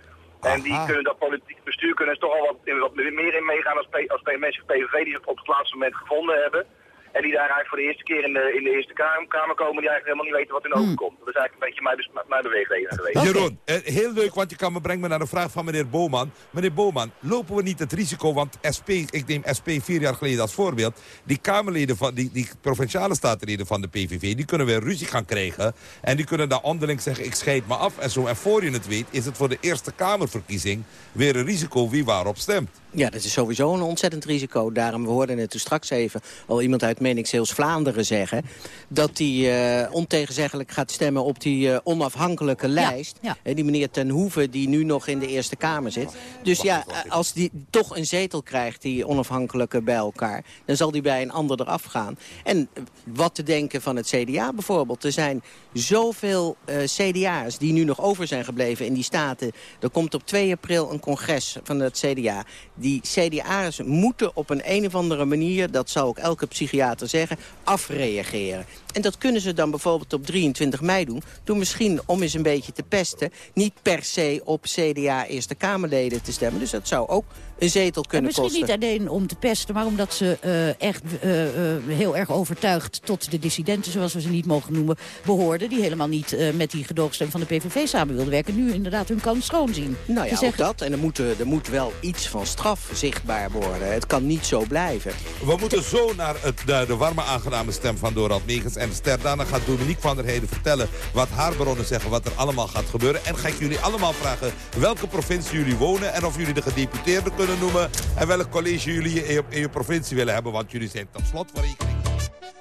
Speaker 22: En die kunnen dat politiek bestuur kunnen toch al wat, wat meer in meegaan als, als mensen van PVV die het op het laatste moment gevonden hebben. En die daar eigenlijk voor de eerste keer in de, in de Eerste Kamer komen... die eigenlijk helemaal niet weten wat hun overkomt. Dat is eigenlijk een beetje mijn, mijn beweegreden geweest.
Speaker 18: Jeroen, eh, heel leuk, want je kan me brengen naar de vraag van meneer Boman. Meneer Boman, lopen we niet het risico, want SP, ik neem SP vier jaar geleden als voorbeeld... die Kamerleden van, die, die provinciale statenleden van de PVV... die kunnen weer ruzie gaan krijgen. En die kunnen daar onderling zeggen, ik scheid me af en zo. En voor je het weet, is het voor de Eerste Kamerverkiezing... weer een risico wie waarop stemt.
Speaker 24: Ja, dat is sowieso een ontzettend risico. Daarom, we hoorden het straks even al iemand uit Meningsheels Vlaanderen zeggen... dat hij uh, ontegenzeggelijk gaat stemmen op die uh, onafhankelijke lijst. Ja, ja. die meneer Ten Hoeve die nu nog in de Eerste Kamer zit. Dus ja, als die toch een zetel krijgt, die onafhankelijke bij elkaar... dan zal die bij een ander eraf gaan. En wat te denken van het CDA bijvoorbeeld. Er zijn zoveel uh, CDA's die nu nog over zijn gebleven in die staten. Er komt op 2 april een congres van het CDA die CDA's moeten op een een of andere manier... dat zou ook elke psychiater zeggen, afreageren. En dat kunnen ze dan bijvoorbeeld op 23 mei doen. Door misschien, om eens een beetje te pesten... niet per se op CDA Eerste Kamerleden te stemmen. Dus dat zou ook een zetel kunnen
Speaker 20: misschien
Speaker 24: kosten.
Speaker 20: Misschien niet alleen om te pesten, maar omdat ze uh, echt uh, uh, heel erg overtuigd... tot de dissidenten, zoals we ze niet mogen noemen, behoorden... die helemaal niet met die gedoogstem van de PVV samen wilden werken... nu inderdaad hun kans schoon zien.
Speaker 24: Nou ja,
Speaker 20: zeggen...
Speaker 24: ook dat. En er moet, er moet wel iets van straf zichtbaar worden. Het kan niet zo blijven.
Speaker 18: We moeten zo naar het, de, de warme aangename stem van Dorald Megens en Ster. Daarna gaat Dominique van der Heijden vertellen wat haar bronnen zeggen... wat er allemaal gaat gebeuren. En ga ik jullie allemaal vragen welke provincie jullie wonen... en of jullie de gedeputeerden kunnen noemen... en welk college jullie in je, in je provincie willen hebben. Want jullie zijn tot slot van rekening.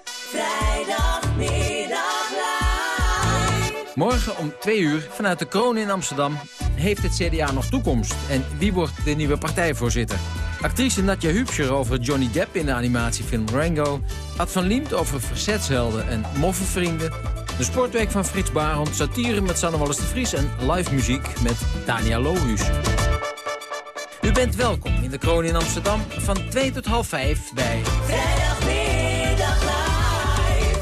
Speaker 27: Vrijdagmiddag Morgen om twee uur vanuit de kroon in Amsterdam... heeft het CDA nog toekomst? En wie wordt de nieuwe partijvoorzitter? Actrice Nadja Hübscher over Johnny Depp in de animatiefilm Rango... Ad van Liemt over verzetshelden en moffenvrienden... de sportweek van Frits Barend, satire met Sanne Wallis de Vries... en live muziek met Daniel Lohuus. U bent welkom in de Kroon in Amsterdam van 2 tot half 5 bij... Vrijdagmiddag
Speaker 1: live.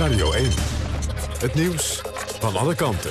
Speaker 1: Radio 1. Het nieuws van alle kanten.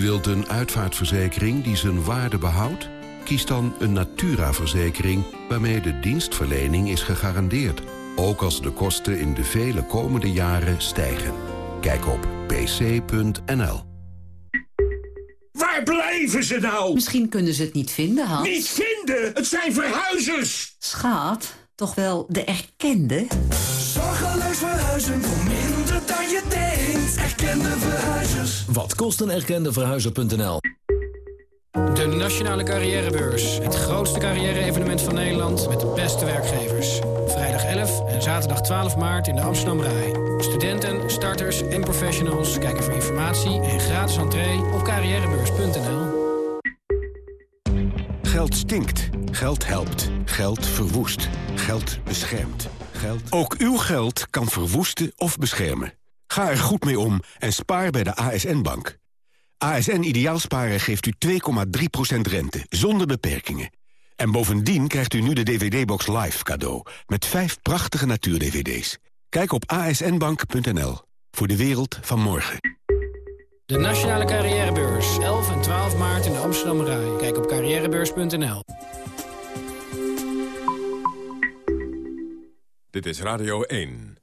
Speaker 28: U wilt een uitvaartverzekering die zijn waarde behoudt? Kies dan een Natura-verzekering waarmee de dienstverlening is gegarandeerd. Ook als de kosten in de vele komende jaren stijgen. Kijk op pc.nl.
Speaker 29: Waar
Speaker 30: blijven ze nou?
Speaker 28: Misschien kunnen ze het niet vinden, Hans.
Speaker 30: Niet vinden? Het zijn verhuizers!
Speaker 28: Schaat, toch wel de erkende?
Speaker 30: Zorgeloos verhuizen voor Erkende verhuizers.
Speaker 31: Wat kost een erkende verhuizer.nl?
Speaker 32: De Nationale Carrièrebeurs. Het grootste carrière-evenement van Nederland met de beste werkgevers. Vrijdag 11 en zaterdag 12 maart in de Amsterdam Rai. Studenten, starters en professionals kijken voor informatie en gratis entree op carrièrebeurs.nl.
Speaker 1: Geld stinkt. Geld helpt. Geld verwoest. Geld beschermt. Geld... Ook uw geld kan verwoesten of beschermen. Ga er goed mee om en spaar bij de ASN-bank. ASN Ideaalsparen geeft u 2,3% rente, zonder beperkingen. En bovendien krijgt u nu de DVD-box Live cadeau... met vijf prachtige natuur-DVD's. Kijk op asnbank.nl voor de wereld van morgen.
Speaker 32: De Nationale Carrièrebeurs. 11 en 12 maart in de Amsterdam Rai. Kijk op carrièrebeurs.nl.
Speaker 33: Dit is Radio 1.